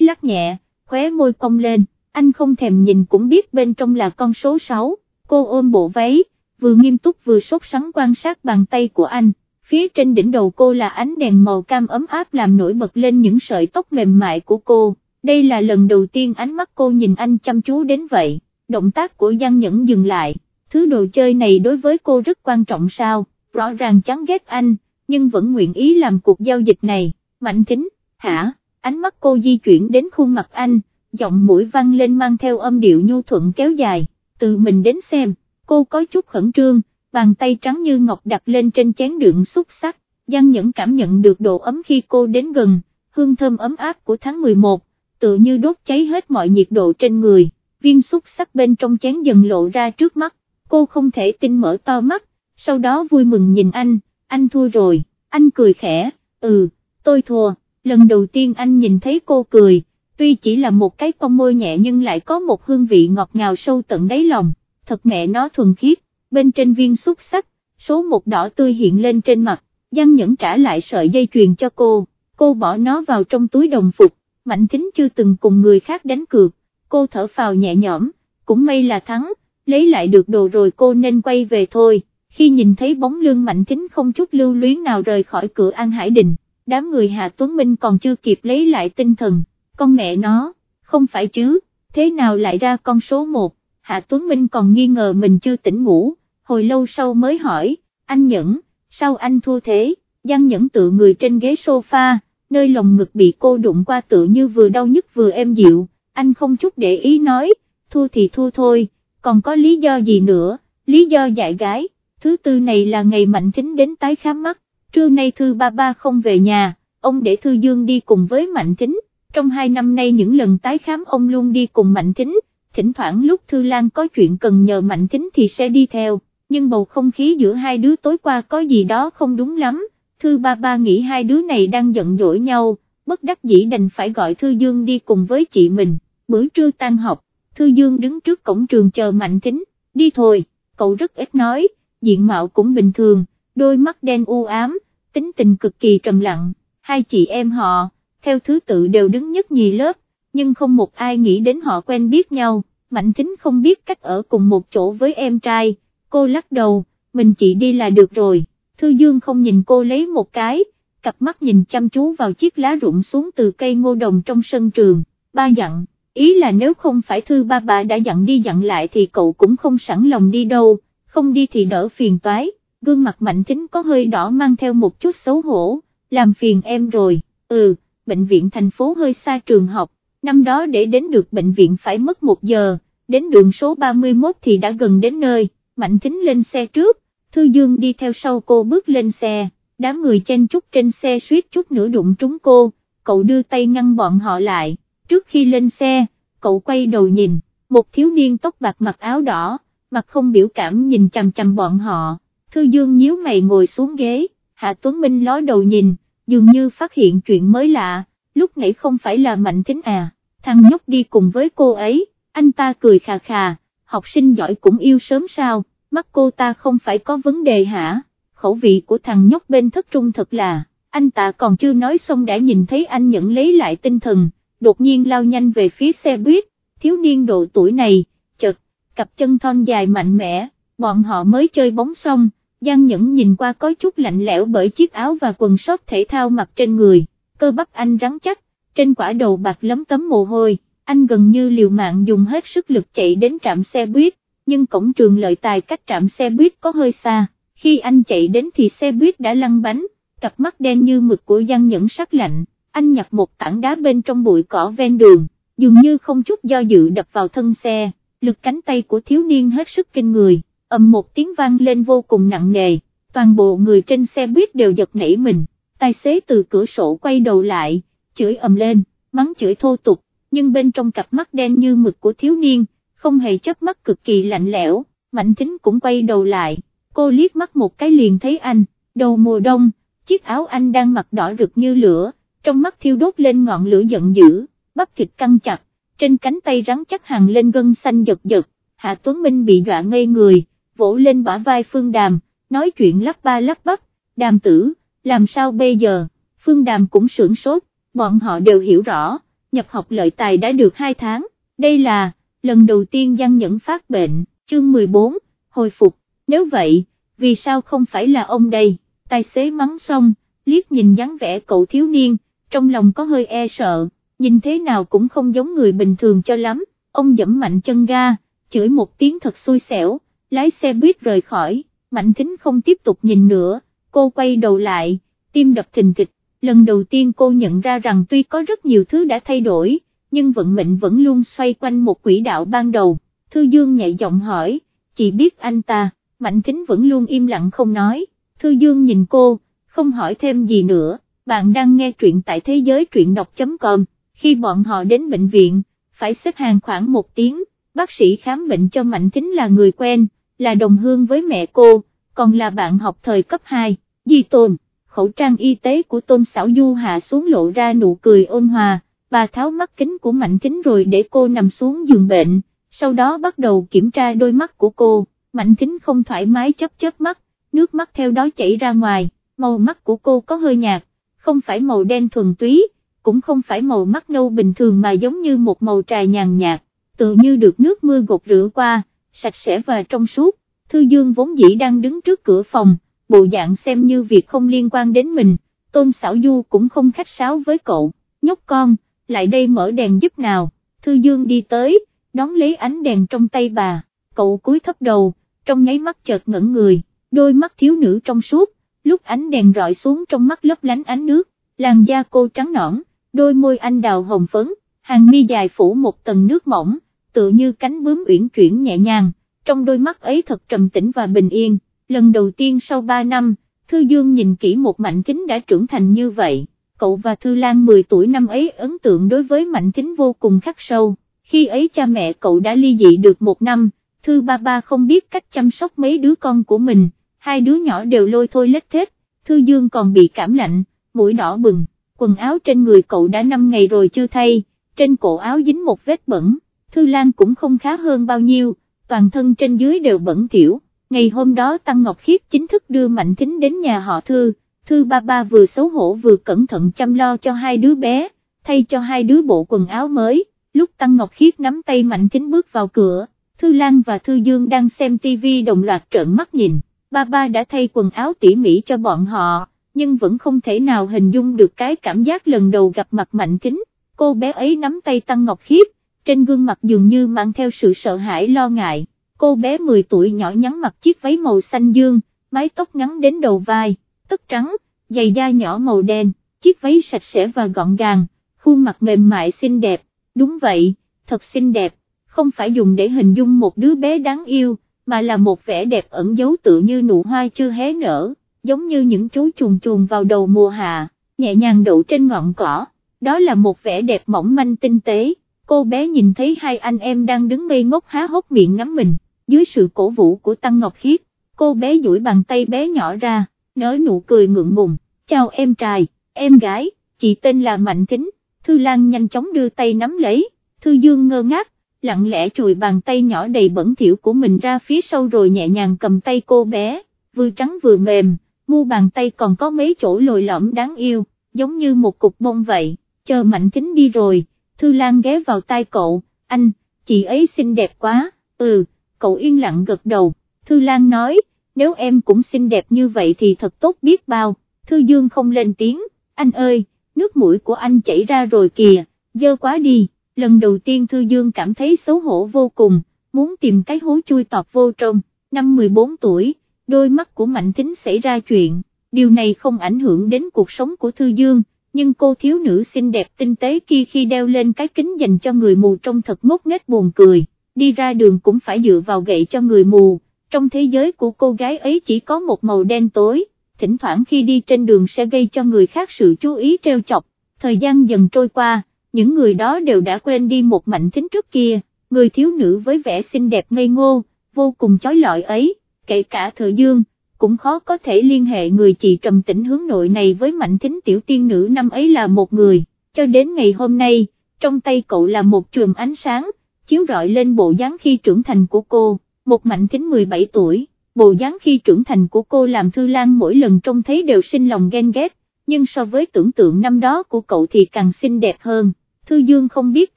lắc nhẹ, khóe môi cong lên, anh không thèm nhìn cũng biết bên trong là con số 6, cô ôm bộ váy, vừa nghiêm túc vừa sốt sắng quan sát bàn tay của anh, phía trên đỉnh đầu cô là ánh đèn màu cam ấm áp làm nổi bật lên những sợi tóc mềm mại của cô, đây là lần đầu tiên ánh mắt cô nhìn anh chăm chú đến vậy, động tác của Giang Nhẫn dừng lại, thứ đồ chơi này đối với cô rất quan trọng sao, rõ ràng chán ghét anh, nhưng vẫn nguyện ý làm cuộc giao dịch này, mạnh tính, hả, ánh mắt cô di chuyển đến khuôn mặt anh, giọng mũi văng lên mang theo âm điệu nhu thuận kéo dài, tự mình đến xem, cô có chút khẩn trương, bàn tay trắng như ngọc đặt lên trên chén đựng xúc sắc, Giang Nhẫn cảm nhận được độ ấm khi cô đến gần, hương thơm ấm áp của tháng 11, tự như đốt cháy hết mọi nhiệt độ trên người, viên xúc sắc bên trong chén dần lộ ra trước mắt, cô không thể tin mở to mắt, sau đó vui mừng nhìn anh, anh thua rồi, anh cười khẽ, ừ, tôi thua, lần đầu tiên anh nhìn thấy cô cười, tuy chỉ là một cái con môi nhẹ nhưng lại có một hương vị ngọt ngào sâu tận đáy lòng, thật mẹ nó thuần khiết, bên trên viên xúc sắc, số một đỏ tươi hiện lên trên mặt, Giang Nhẫn trả lại sợi dây chuyền cho cô, cô bỏ nó vào trong túi đồng phục, Mạnh Thính chưa từng cùng người khác đánh cược, cô thở phào nhẹ nhõm, cũng may là thắng, lấy lại được đồ rồi cô nên quay về thôi, khi nhìn thấy bóng lưng Mạnh Thính không chút lưu luyến nào rời khỏi cửa An Hải Đình, đám người Hạ Tuấn Minh còn chưa kịp lấy lại tinh thần, con mẹ nó, không phải chứ, thế nào lại ra con số 1, Hạ Tuấn Minh còn nghi ngờ mình chưa tỉnh ngủ, hồi lâu sau mới hỏi, anh Nhẫn, sao anh thua thế, Giang Nhẫn tự người trên ghế sofa, nơi lồng ngực bị cô đụng qua tự như vừa đau nhức vừa êm dịu, anh không chút để ý nói, thua thì thua thôi, còn có lý do gì nữa, lý do dạy gái, thứ tư này là ngày Mạnh Thính đến tái khám mắt, trưa nay Thư ba ba không về nhà, ông để Thư Dương đi cùng với Mạnh Thính, trong hai năm nay những lần tái khám ông luôn đi cùng Mạnh Thính, thỉnh thoảng lúc Thư Lan có chuyện cần nhờ Mạnh Thính thì sẽ đi theo, nhưng bầu không khí giữa hai đứa tối qua có gì đó không đúng lắm, Thư ba ba nghĩ hai đứa này đang giận dỗi nhau, bất đắc dĩ đành phải gọi Thư Dương đi cùng với chị mình, bữa trưa tan học, Thư Dương đứng trước cổng trường chờ Mạnh Thính, đi thôi, cậu rất ít nói, diện mạo cũng bình thường, đôi mắt đen u ám, tính tình cực kỳ trầm lặng, hai chị em họ, theo thứ tự đều đứng nhất nhì lớp, nhưng không một ai nghĩ đến họ quen biết nhau, Mạnh Thính không biết cách ở cùng một chỗ với em trai, cô lắc đầu, mình chỉ đi là được rồi, Thư Dương không nhìn cô lấy một cái, cặp mắt nhìn chăm chú vào chiếc lá rụng xuống từ cây ngô đồng trong sân trường, ba dặn, ý là nếu không phải Thư ba bà đã dặn đi dặn lại thì cậu cũng không sẵn lòng đi đâu, không đi thì đỡ phiền toái, gương mặt Mạnh Thính có hơi đỏ mang theo một chút xấu hổ, làm phiền em rồi, ừ, bệnh viện thành phố hơi xa trường học. Năm đó để đến được bệnh viện phải mất một giờ, đến đường số 31 thì đã gần đến nơi, Mạnh Thính lên xe trước, Thư Dương đi theo sau cô bước lên xe, đám người chen chúc trên xe suýt chút nữa đụng trúng cô, cậu đưa tay ngăn bọn họ lại, trước khi lên xe, cậu quay đầu nhìn, một thiếu niên tóc bạc mặc áo đỏ, mặt không biểu cảm nhìn chằm chằm bọn họ, Thư Dương nhíu mày ngồi xuống ghế, Hạ Tuấn Minh ló đầu nhìn, dường như phát hiện chuyện mới lạ. Lúc nãy không phải là Mạnh Thính à, thằng nhóc đi cùng với cô ấy, anh ta cười khà khà, học sinh giỏi cũng yêu sớm sao, mắt cô ta không phải có vấn đề hả, khẩu vị của thằng nhóc bên thất trung thật là, anh ta còn chưa nói xong đã nhìn thấy anh nhận lấy lại tinh thần, đột nhiên lao nhanh về phía xe buýt, thiếu niên độ tuổi này, chật, cặp chân thon dài mạnh mẽ, bọn họ mới chơi bóng xong, Giang Nhẫn nhìn qua có chút lạnh lẽo bởi chiếc áo và quần sót thể thao mặc trên người cơ bắp anh rắn chắc, trên quả đầu bạc lấm tấm mồ hôi, anh gần như liều mạng dùng hết sức lực chạy đến trạm xe buýt, nhưng cổng trường lợi tài cách trạm xe buýt có hơi xa, khi anh chạy đến thì xe buýt đã lăn bánh, cặp mắt đen như mực của Giang Nhẫn sắc lạnh, anh nhặt một tảng đá bên trong bụi cỏ ven đường, dường như không chút do dự đập vào thân xe, lực cánh tay của thiếu niên hết sức kinh người, ầm một tiếng vang lên vô cùng nặng nề, toàn bộ người trên xe buýt đều giật nảy mình tài xế từ cửa sổ quay đầu lại, chửi ầm lên, mắng chửi thô tục, nhưng bên trong cặp mắt đen như mực của thiếu niên, không hề chớp mắt cực kỳ lạnh lẽo, mạnh thính cũng quay đầu lại, cô liếc mắt một cái liền thấy anh, đầu mùa đông, chiếc áo anh đang mặc đỏ rực như lửa, trong mắt thiêu đốt lên ngọn lửa giận dữ, bắp thịt căng chặt, trên cánh tay rắn chắc hàng lên gân xanh giật giật, Hạ Tuấn Minh bị dọa ngây người, vỗ lên bả vai Phương Đàm, nói chuyện lắp ba lắp bắp, đàm tử, làm sao bây giờ, Phương Đàm cũng sưởng sốt, bọn họ đều hiểu rõ, nhập học lợi tài đã được 2 tháng, đây là, lần đầu tiên Giang Nhẫn phát bệnh, chương 14, hồi phục, nếu vậy, vì sao không phải là ông đây, tài xế mắng xong, liếc nhìn dáng vẻ cậu thiếu niên, trong lòng có hơi e sợ, nhìn thế nào cũng không giống người bình thường cho lắm, ông dẫm mạnh chân ga, chửi một tiếng thật xui xẻo, lái xe buýt rời khỏi, Mạnh Thính không tiếp tục nhìn nữa, cô quay đầu lại, tim đập thình thịch, lần đầu tiên cô nhận ra rằng tuy có rất nhiều thứ đã thay đổi, nhưng vận mệnh vẫn luôn xoay quanh một quỹ đạo ban đầu, Thư Dương nhạy giọng hỏi, chỉ biết anh ta, Mạnh Thính vẫn luôn im lặng không nói, Thư Dương nhìn cô, không hỏi thêm gì nữa, bạn đang nghe truyện tại thế giới truyện đọc.com, khi bọn họ đến bệnh viện, phải xếp hàng khoảng một tiếng, bác sĩ khám bệnh cho Mạnh Thính là người quen, là đồng hương với mẹ cô, còn là bạn học thời cấp 2, Di Tôn, khẩu trang y tế của Tôn Sảo Du hạ xuống lộ ra nụ cười ôn hòa, bà tháo mắt kính của Mạnh Thính rồi để cô nằm xuống giường bệnh, sau đó bắt đầu kiểm tra đôi mắt của cô, Mạnh Thính không thoải mái chấp chớp mắt, nước mắt theo đó chảy ra ngoài, màu mắt của cô có hơi nhạt, không phải màu đen thuần túy, cũng không phải màu mắt nâu bình thường mà giống như một màu trà nhàn nhạt, tự như được nước mưa gột rửa qua, sạch sẽ và trong suốt, Thư Dương vốn dĩ đang đứng trước cửa phòng, bộ dạng xem như việc không liên quan đến mình, Tôn Sảo Du cũng không khách sáo với cậu, nhóc con, lại đây mở đèn giúp nào, Thư Dương đi tới, đón lấy ánh đèn trong tay bà, cậu cúi thấp đầu, trong nháy mắt chợt ngẩn người, đôi mắt thiếu nữ trong suốt, lúc ánh đèn rọi xuống trong mắt lấp lánh ánh nước, làn da cô trắng nõn, đôi môi anh đào hồng phấn, hàng mi dài phủ một tầng nước mỏng, tựa như cánh bướm uyển chuyển nhẹ nhàng, trong đôi mắt ấy thật trầm tĩnh và bình yên, lần đầu tiên sau 3 năm, Thư Dương nhìn kỹ một Mạnh Kính đã trưởng thành như vậy, cậu và Thư Lan 10 tuổi năm ấy ấn tượng đối với Mạnh Kính vô cùng khắc sâu, khi ấy cha mẹ cậu đã ly dị được một năm, Thư ba ba không biết cách chăm sóc mấy đứa con của mình, hai đứa nhỏ đều lôi thôi lết thết, Thư Dương còn bị cảm lạnh, mũi đỏ bừng, quần áo trên người cậu đã 5 ngày rồi chưa thay, trên cổ áo dính một vết bẩn, Thư Lan cũng không khá hơn bao nhiêu, toàn thân trên dưới đều bẩn thỉu. Ngày hôm đó Tăng Ngọc Khiết chính thức đưa Mạnh Thính đến nhà họ Thư, Thư ba ba vừa xấu hổ vừa cẩn thận chăm lo cho hai đứa bé, thay cho hai đứa bộ quần áo mới, lúc Tăng Ngọc Khiết nắm tay Mạnh Thính bước vào cửa, Thư Lan và Thư Dương đang xem TV đồng loạt trợn mắt nhìn, ba ba đã thay quần áo tỉ mỉ cho bọn họ, nhưng vẫn không thể nào hình dung được cái cảm giác lần đầu gặp mặt Mạnh Thính, cô bé ấy nắm tay Tăng Ngọc Khiết, trên gương mặt dường như mang theo sự sợ hãi lo ngại, cô bé 10 tuổi nhỏ nhắn mặc chiếc váy màu xanh dương, mái tóc ngắn đến đầu vai, tất trắng, giày da nhỏ màu đen, chiếc váy sạch sẽ và gọn gàng, khuôn mặt mềm mại xinh đẹp, đúng vậy, thật xinh đẹp, không phải dùng để hình dung một đứa bé đáng yêu, mà là một vẻ đẹp ẩn giấu tự như nụ hoa chưa hé nở, giống như những chú chuồn chuồn vào đầu mùa hạ, nhẹ nhàng đậu trên ngọn cỏ, đó là một vẻ đẹp mỏng manh tinh tế cô bé nhìn thấy hai anh em đang đứng ngây ngốc há hốc miệng ngắm mình, dưới sự cổ vũ của Tăng Ngọc Khiết, cô bé duỗi bàn tay bé nhỏ ra, nở nụ cười ngượng ngùng, chào em trai, em gái, chị tên là Mạnh Kính, Thư Lan nhanh chóng đưa tay nắm lấy, Thư Dương ngơ ngác, lặng lẽ chùi bàn tay nhỏ đầy bẩn thỉu của mình ra phía sau rồi nhẹ nhàng cầm tay cô bé, vừa trắng vừa mềm, mu bàn tay còn có mấy chỗ lồi lõm đáng yêu, giống như một cục bông vậy, chờ Mạnh Kính đi rồi Thư Lan ghé vào tai cậu, anh, chị ấy xinh đẹp quá, ừ, cậu yên lặng gật đầu, Thư Lan nói, nếu em cũng xinh đẹp như vậy thì thật tốt biết bao, Thư Dương không lên tiếng, anh ơi, nước mũi của anh chảy ra rồi kìa, dơ quá đi, lần đầu tiên Thư Dương cảm thấy xấu hổ vô cùng, muốn tìm cái hố chui tọt vô trong, năm 14 tuổi, đôi mắt của Mạnh Thính xảy ra chuyện, điều này không ảnh hưởng đến cuộc sống của Thư Dương, nhưng cô thiếu nữ xinh đẹp tinh tế kia khi đeo lên cái kính dành cho người mù trông thật ngốc nghếch buồn cười, đi ra đường cũng phải dựa vào gậy cho người mù, trong thế giới của cô gái ấy chỉ có một màu đen tối, thỉnh thoảng khi đi trên đường sẽ gây cho người khác sự chú ý treo chọc, thời gian dần trôi qua, những người đó đều đã quên đi một mạnh tính trước kia, người thiếu nữ với vẻ xinh đẹp ngây ngô, vô cùng chói lọi ấy, kể cả thời dương cũng khó có thể liên hệ người chị trầm tĩnh hướng nội này với mạnh thính tiểu tiên nữ năm ấy là một người, cho đến ngày hôm nay, trong tay cậu là một chùm ánh sáng, chiếu rọi lên bộ dáng khi trưởng thành của cô, một mạnh thính 17 tuổi, bộ dáng khi trưởng thành của cô làm Thư Lan mỗi lần trông thấy đều sinh lòng ghen ghét, nhưng so với tưởng tượng năm đó của cậu thì càng xinh đẹp hơn. Thư Dương không biết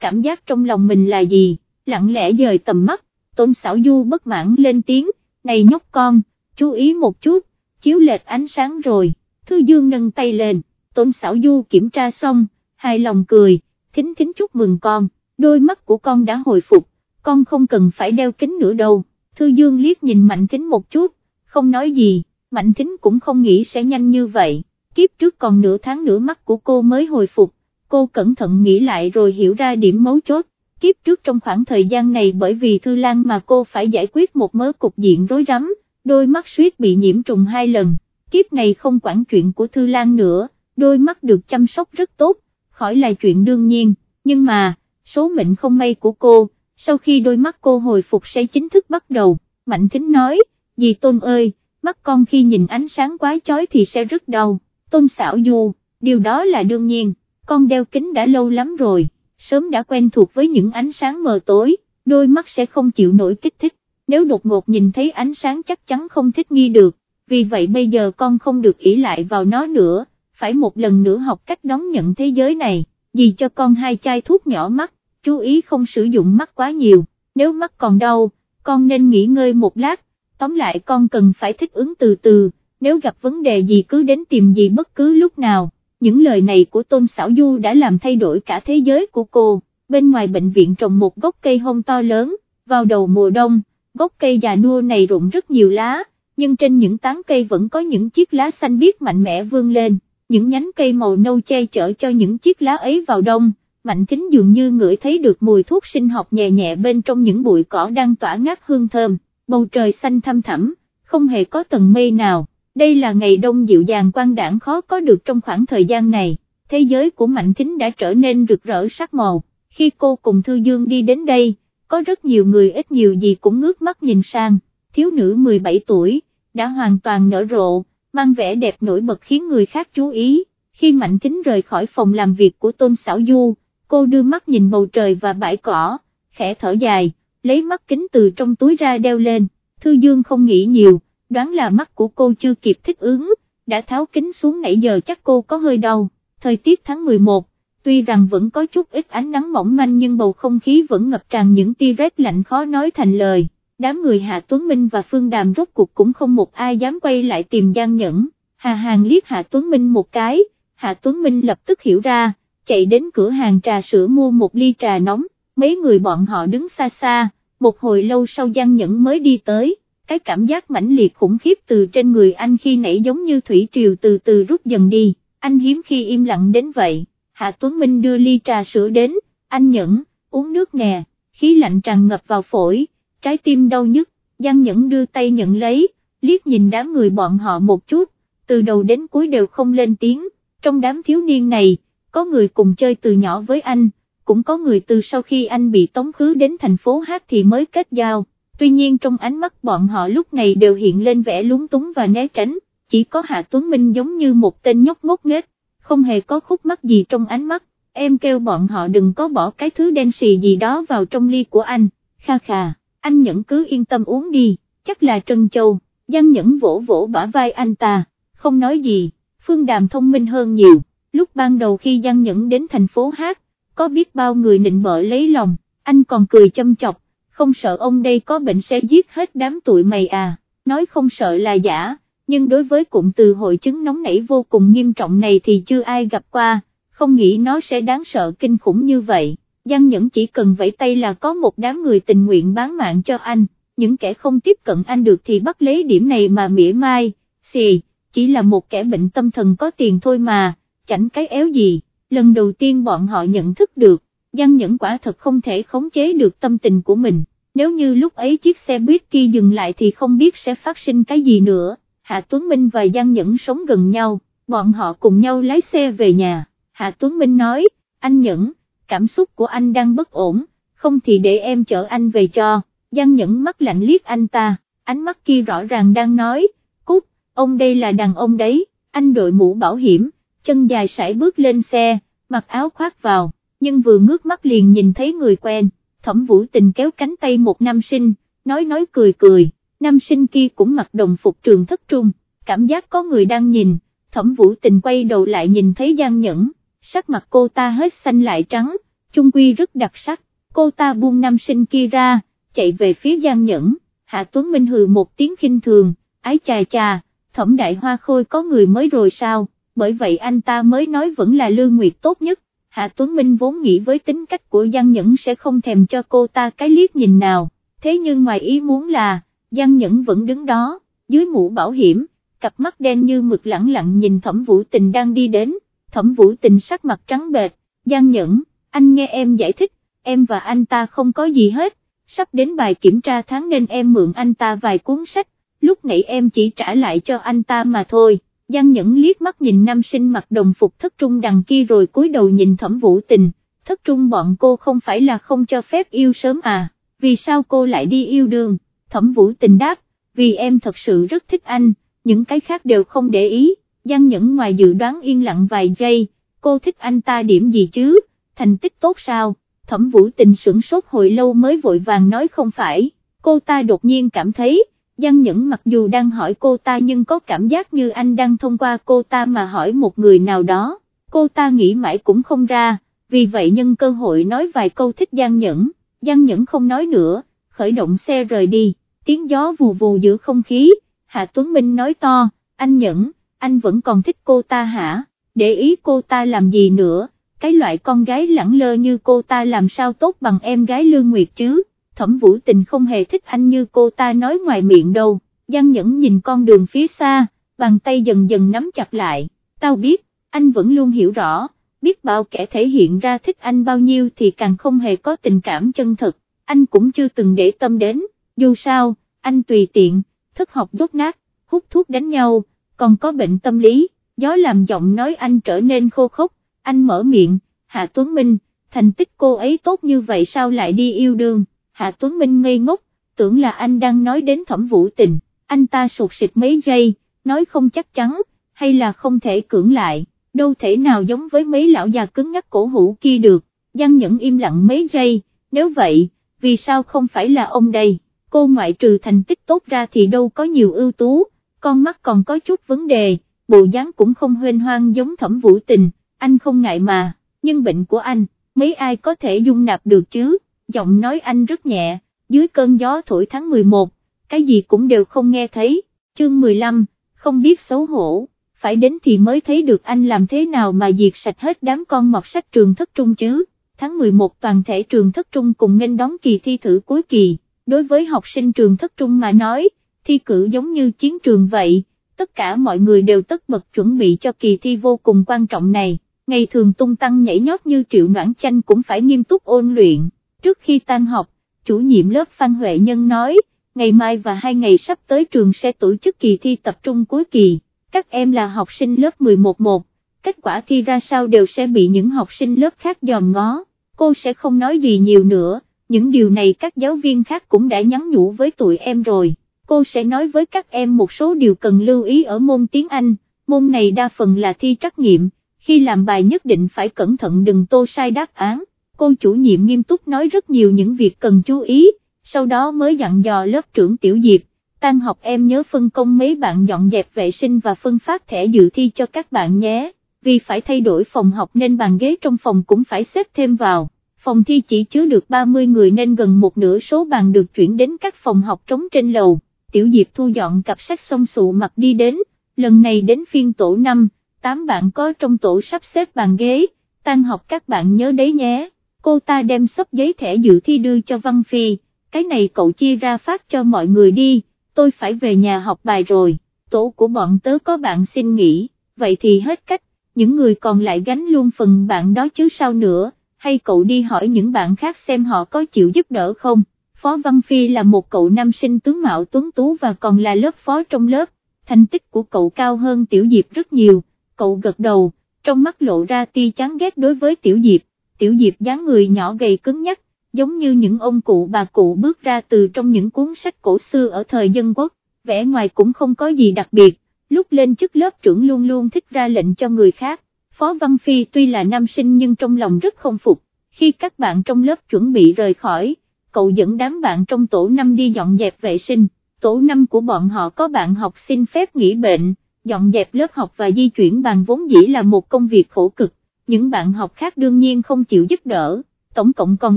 cảm giác trong lòng mình là gì, lặng lẽ dời tầm mắt, Tôn Sảo Du bất mãn lên tiếng, này nhóc con, chú ý một chút, chiếu lệch ánh sáng rồi, Thư Dương nâng tay lên, Tôn Sảo Du kiểm tra xong, hài lòng cười, thính thính chúc mừng con, đôi mắt của con đã hồi phục, con không cần phải đeo kính nữa đâu, Thư Dương liếc nhìn Mạnh Thính một chút, không nói gì, Mạnh Thính cũng không nghĩ sẽ nhanh như vậy, kiếp trước còn nửa tháng nửa mắt của cô mới hồi phục, cô cẩn thận nghĩ lại rồi hiểu ra điểm mấu chốt, kiếp trước trong khoảng thời gian này bởi vì Thư Lan mà cô phải giải quyết một mớ cục diện rối rắm, đôi mắt suýt bị nhiễm trùng hai lần, kiếp này không quản chuyện của Thư Lan nữa, đôi mắt được chăm sóc rất tốt, khỏi là chuyện đương nhiên, nhưng mà, số mệnh không may của cô, sau khi đôi mắt cô hồi phục sẽ chính thức bắt đầu, Mạnh Thính nói, dì Tôn ơi, mắt con khi nhìn ánh sáng quá chói thì sẽ rất đau, Tôn xảo du, điều đó là đương nhiên, con đeo kính đã lâu lắm rồi, sớm đã quen thuộc với những ánh sáng mờ tối, đôi mắt sẽ không chịu nổi kích thích, nếu đột ngột nhìn thấy ánh sáng chắc chắn không thích nghi được, vì vậy bây giờ con không được ỷ lại vào nó nữa, phải một lần nữa học cách đón nhận thế giới này, dì cho con hai chai thuốc nhỏ mắt, chú ý không sử dụng mắt quá nhiều, nếu mắt còn đau, con nên nghỉ ngơi một lát, tóm lại con cần phải thích ứng từ từ, nếu gặp vấn đề gì cứ đến tìm gì bất cứ lúc nào. Những lời này của Tôn Sảo Du đã làm thay đổi cả thế giới của cô, bên ngoài bệnh viện trồng một gốc cây hông to lớn, vào đầu mùa đông, gốc cây già nua này rụng rất nhiều lá, nhưng trên những tán cây vẫn có những chiếc lá xanh biếc mạnh mẽ vươn lên, những nhánh cây màu nâu che chở cho những chiếc lá ấy vào đông, Mạnh Kính dường như ngửi thấy được mùi thuốc sinh học nhẹ nhẹ bên trong những bụi cỏ đang tỏa ngát hương thơm, bầu trời xanh thăm thẳm, không hề có tầng mây nào, đây là ngày đông dịu dàng quan đảng khó có được trong khoảng thời gian này, thế giới của Mạnh Thính đã trở nên rực rỡ sắc màu, khi cô cùng Thư Dương đi đến đây, có rất nhiều người ít nhiều gì cũng ngước mắt nhìn sang, thiếu nữ 17 tuổi, đã hoàn toàn nở rộ, mang vẻ đẹp nổi bật khiến người khác chú ý, khi Mạnh Thính rời khỏi phòng làm việc của Tôn Sảo Du, cô đưa mắt nhìn bầu trời và bãi cỏ, khẽ thở dài, lấy mắt kính từ trong túi ra đeo lên, Thư Dương không nghĩ nhiều, đoán là mắt của cô chưa kịp thích ứng, đã tháo kính xuống nãy giờ chắc cô có hơi đau, thời tiết tháng 11, tuy rằng vẫn có chút ít ánh nắng mỏng manh nhưng bầu không khí vẫn ngập tràn những tia rét lạnh khó nói thành lời, đám người Hạ Tuấn Minh và Phương Đàm rốt cuộc cũng không một ai dám quay lại tìm Giang Nhẫn, Hà Hàng liếc Hạ Tuấn Minh một cái, Hạ Tuấn Minh lập tức hiểu ra, chạy đến cửa hàng trà sữa mua một ly trà nóng, mấy người bọn họ đứng xa xa, một hồi lâu sau Giang Nhẫn mới đi tới, cái cảm giác mãnh liệt khủng khiếp từ trên người anh khi nãy giống như thủy triều từ từ rút dần đi, anh hiếm khi im lặng đến vậy, Hạ Tuấn Minh đưa ly trà sữa đến, anh Nhẫn, uống nước nè, khí lạnh tràn ngập vào phổi, trái tim đau nhức, Giang Nhẫn đưa tay nhận lấy, liếc nhìn đám người bọn họ một chút, từ đầu đến cuối đều không lên tiếng, trong đám thiếu niên này, có người cùng chơi từ nhỏ với anh, cũng có người từ sau khi anh bị tống khứ đến thành phố hát thì mới kết giao, tuy nhiên trong ánh mắt bọn họ lúc này đều hiện lên vẻ lúng túng và né tránh, chỉ có Hạ Tuấn Minh giống như một tên nhóc ngốc nghếch, không hề có khúc mắc gì trong ánh mắt, em kêu bọn họ đừng có bỏ cái thứ đen xì gì đó vào trong ly của anh, kha kha, anh nhẫn cứ yên tâm uống đi, chắc là Trân Châu, Giang nhẫn vỗ vỗ bả vai anh ta, không nói gì, Phương Đàm thông minh hơn nhiều. Lúc ban đầu khi Giang Nhẫn đến thành phố hát, có biết bao người nịnh bợ lấy lòng, anh còn cười châm chọc, không sợ ông đây có bệnh sẽ giết hết đám tụi mày à, nói không sợ là giả, nhưng đối với cụm từ hội chứng nóng nảy vô cùng nghiêm trọng này thì chưa ai gặp qua, không nghĩ nó sẽ đáng sợ kinh khủng như vậy. Giang Nhẫn chỉ cần vẫy tay là có một đám người tình nguyện bán mạng cho anh, những kẻ không tiếp cận anh được thì bắt lấy điểm này mà mỉa mai, xì, chỉ là một kẻ bệnh tâm thần có tiền thôi mà chảnh cái éo gì, lần đầu tiên bọn họ nhận thức được, Giang Nhẫn quả thật không thể khống chế được tâm tình của mình, nếu như lúc ấy chiếc xe buýt kia dừng lại thì không biết sẽ phát sinh cái gì nữa, Hạ Tuấn Minh và Giang Nhẫn sống gần nhau, bọn họ cùng nhau lái xe về nhà, Hạ Tuấn Minh nói, anh Nhẫn, cảm xúc của anh đang bất ổn, không thì để em chở anh về cho, Giang Nhẫn mắt lạnh liếc anh ta, ánh mắt kia rõ ràng đang nói, cút, ông đây là đàn ông đấy, anh đội mũ bảo hiểm, chân dài sải bước lên xe, mặc áo khoác vào, nhưng vừa ngước mắt liền nhìn thấy người quen, thẩm vũ tình kéo cánh tay một nam sinh, nói nói cười cười, nam sinh kia cũng mặc đồng phục trường thất trung, cảm giác có người đang nhìn, thẩm vũ tình quay đầu lại nhìn thấy Giang Nhẫn, sắc mặt cô ta hết xanh lại trắng, chung quy rất đặc sắc, cô ta buông nam sinh kia ra, chạy về phía Giang Nhẫn, Hạ Tuấn Minh hừ một tiếng khinh thường, ái chà chà, thẩm đại hoa khôi có người mới rồi sao, bởi vậy anh ta mới nói vẫn là Lương Nguyệt tốt nhất, Hạ Tuấn Minh vốn nghĩ với tính cách của Giang Nhẫn sẽ không thèm cho cô ta cái liếc nhìn nào, thế nhưng ngoài ý muốn là, Giang Nhẫn vẫn đứng đó, dưới mũ bảo hiểm, cặp mắt đen như mực lẳng lặng nhìn thẩm vũ tình đang đi đến, thẩm vũ tình sắc mặt trắng bệch, Giang Nhẫn, anh nghe em giải thích, em và anh ta không có gì hết, sắp đến bài kiểm tra tháng nên em mượn anh ta vài cuốn sách, lúc nãy em chỉ trả lại cho anh ta mà thôi. Giang Nhẫn liếc mắt nhìn nam sinh mặc đồng phục thất trung đằng kia rồi cúi đầu nhìn thẩm vũ tình, thất trung bọn cô không phải là không cho phép yêu sớm à, vì sao cô lại đi yêu đương, thẩm vũ tình đáp, vì em thật sự rất thích anh, những cái khác đều không để ý, Giang Nhẫn ngoài dự đoán yên lặng vài giây, cô thích anh ta điểm gì chứ, thành tích tốt sao, thẩm vũ tình sửng sốt hồi lâu mới vội vàng nói không phải, cô ta đột nhiên cảm thấy, Giang Nhẫn mặc dù đang hỏi cô ta nhưng có cảm giác như anh đang thông qua cô ta mà hỏi một người nào đó, cô ta nghĩ mãi cũng không ra, vì vậy nhân cơ hội nói vài câu thích Giang Nhẫn, Giang Nhẫn không nói nữa, khởi động xe rời đi, tiếng gió vù vù giữa không khí, Hạ Tuấn Minh nói to, anh Nhẫn, anh vẫn còn thích cô ta hả, để ý cô ta làm gì nữa, cái loại con gái lẳng lơ như cô ta làm sao tốt bằng em gái Lương Nguyệt chứ? Thẩm vũ tình không hề thích anh như cô ta nói ngoài miệng đâu, Giang Nhẫn nhìn con đường phía xa, bàn tay dần dần nắm chặt lại, tao biết, anh vẫn luôn hiểu rõ, biết bao kẻ thể hiện ra thích anh bao nhiêu thì càng không hề có tình cảm chân thực, anh cũng chưa từng để tâm đến, dù sao, anh tùy tiện, thức học dốt nát, hút thuốc đánh nhau, còn có bệnh tâm lý, gió làm giọng nói anh trở nên khô khốc, anh mở miệng, Hạ Tuấn Minh, thành tích cô ấy tốt như vậy sao lại đi yêu đương. Hạ Tuấn Minh ngây ngốc, tưởng là anh đang nói đến thẩm vũ tình, anh ta sụt sịt mấy giây, nói không chắc chắn, hay là không thể cưỡng lại, đâu thể nào giống với mấy lão già cứng ngắc cổ hủ kia được, Giang Nhẫn im lặng mấy giây, nếu vậy, vì sao không phải là ông đây, cô ngoại trừ thành tích tốt ra thì đâu có nhiều ưu tú, con mắt còn có chút vấn đề, bộ dáng cũng không huyên hoang giống thẩm vũ tình, anh không ngại mà, nhưng bệnh của anh, mấy ai có thể dung nạp được chứ? Giọng nói anh rất nhẹ, dưới cơn gió thổi tháng 11, cái gì cũng đều không nghe thấy, chương 15, không biết xấu hổ, phải đến thì mới thấy được anh làm thế nào mà diệt sạch hết đám con mọt sách trường thất trung chứ, tháng 11 toàn thể trường thất trung cùng nghênh đón kỳ thi thử cuối kỳ, đối với học sinh trường thất trung mà nói, thi cử giống như chiến trường vậy, tất cả mọi người đều tất bật chuẩn bị cho kỳ thi vô cùng quan trọng này, ngày thường tung tăng nhảy nhót như triệu noãn chanh cũng phải nghiêm túc ôn luyện. Trước khi tan học, chủ nhiệm lớp Phan Huệ Nhân nói, ngày mai và hai ngày sắp tới trường sẽ tổ chức kỳ thi tập trung cuối kỳ, các em là học sinh lớp 11-1, kết quả thi ra sao đều sẽ bị những học sinh lớp khác dòm ngó, cô sẽ không nói gì nhiều nữa, những điều này các giáo viên khác cũng đã nhắn nhủ với tụi em rồi, cô sẽ nói với các em một số điều cần lưu ý ở môn tiếng Anh, môn này đa phần là thi trắc nghiệm, khi làm bài nhất định phải cẩn thận đừng tô sai đáp án. Cô chủ nhiệm nghiêm túc nói rất nhiều những việc cần chú ý, sau đó mới dặn dò lớp trưởng Tiểu Diệp, tan học em nhớ phân công mấy bạn dọn dẹp vệ sinh và phân phát thẻ dự thi cho các bạn nhé, vì phải thay đổi phòng học nên bàn ghế trong phòng cũng phải xếp thêm vào, phòng thi chỉ chứa được 30 người nên gần một nửa số bàn được chuyển đến các phòng học trống trên lầu, Tiểu Diệp thu dọn cặp sách xong sụ mặt đi đến, lần này đến phiên tổ 5, 8 bạn có trong tổ sắp xếp bàn ghế, tan học các bạn nhớ đấy nhé. Cô ta đem sắp giấy thẻ dự thi đưa cho Văn Phi, cái này cậu chia ra phát cho mọi người đi, tôi phải về nhà học bài rồi, tổ của bọn tớ có bạn xin nghỉ, vậy thì hết cách, những người còn lại gánh luôn phần bạn đó chứ sao nữa, hay cậu đi hỏi những bạn khác xem họ có chịu giúp đỡ không. Phó Văn Phi là một cậu nam sinh tướng mạo tuấn tú và còn là lớp phó trong lớp, thành tích của cậu cao hơn Tiểu Diệp rất nhiều, cậu gật đầu, trong mắt lộ ra tia chán ghét đối với Tiểu Diệp, tiểu diệp dáng người nhỏ gầy cứng nhắc, giống như những ông cụ bà cụ bước ra từ trong những cuốn sách cổ xưa ở thời dân quốc, vẻ ngoài cũng không có gì đặc biệt, lúc lên chức lớp trưởng luôn luôn thích ra lệnh cho người khác, Phó Văn Phi tuy là nam sinh nhưng trong lòng rất không phục, khi các bạn trong lớp chuẩn bị rời khỏi, cậu dẫn đám bạn trong tổ năm đi dọn dẹp vệ sinh, tổ năm của bọn họ có bạn học xin phép nghỉ bệnh, dọn dẹp lớp học và di chuyển bàn vốn dĩ là một công việc khổ cực, những bạn học khác đương nhiên không chịu giúp đỡ, tổng cộng còn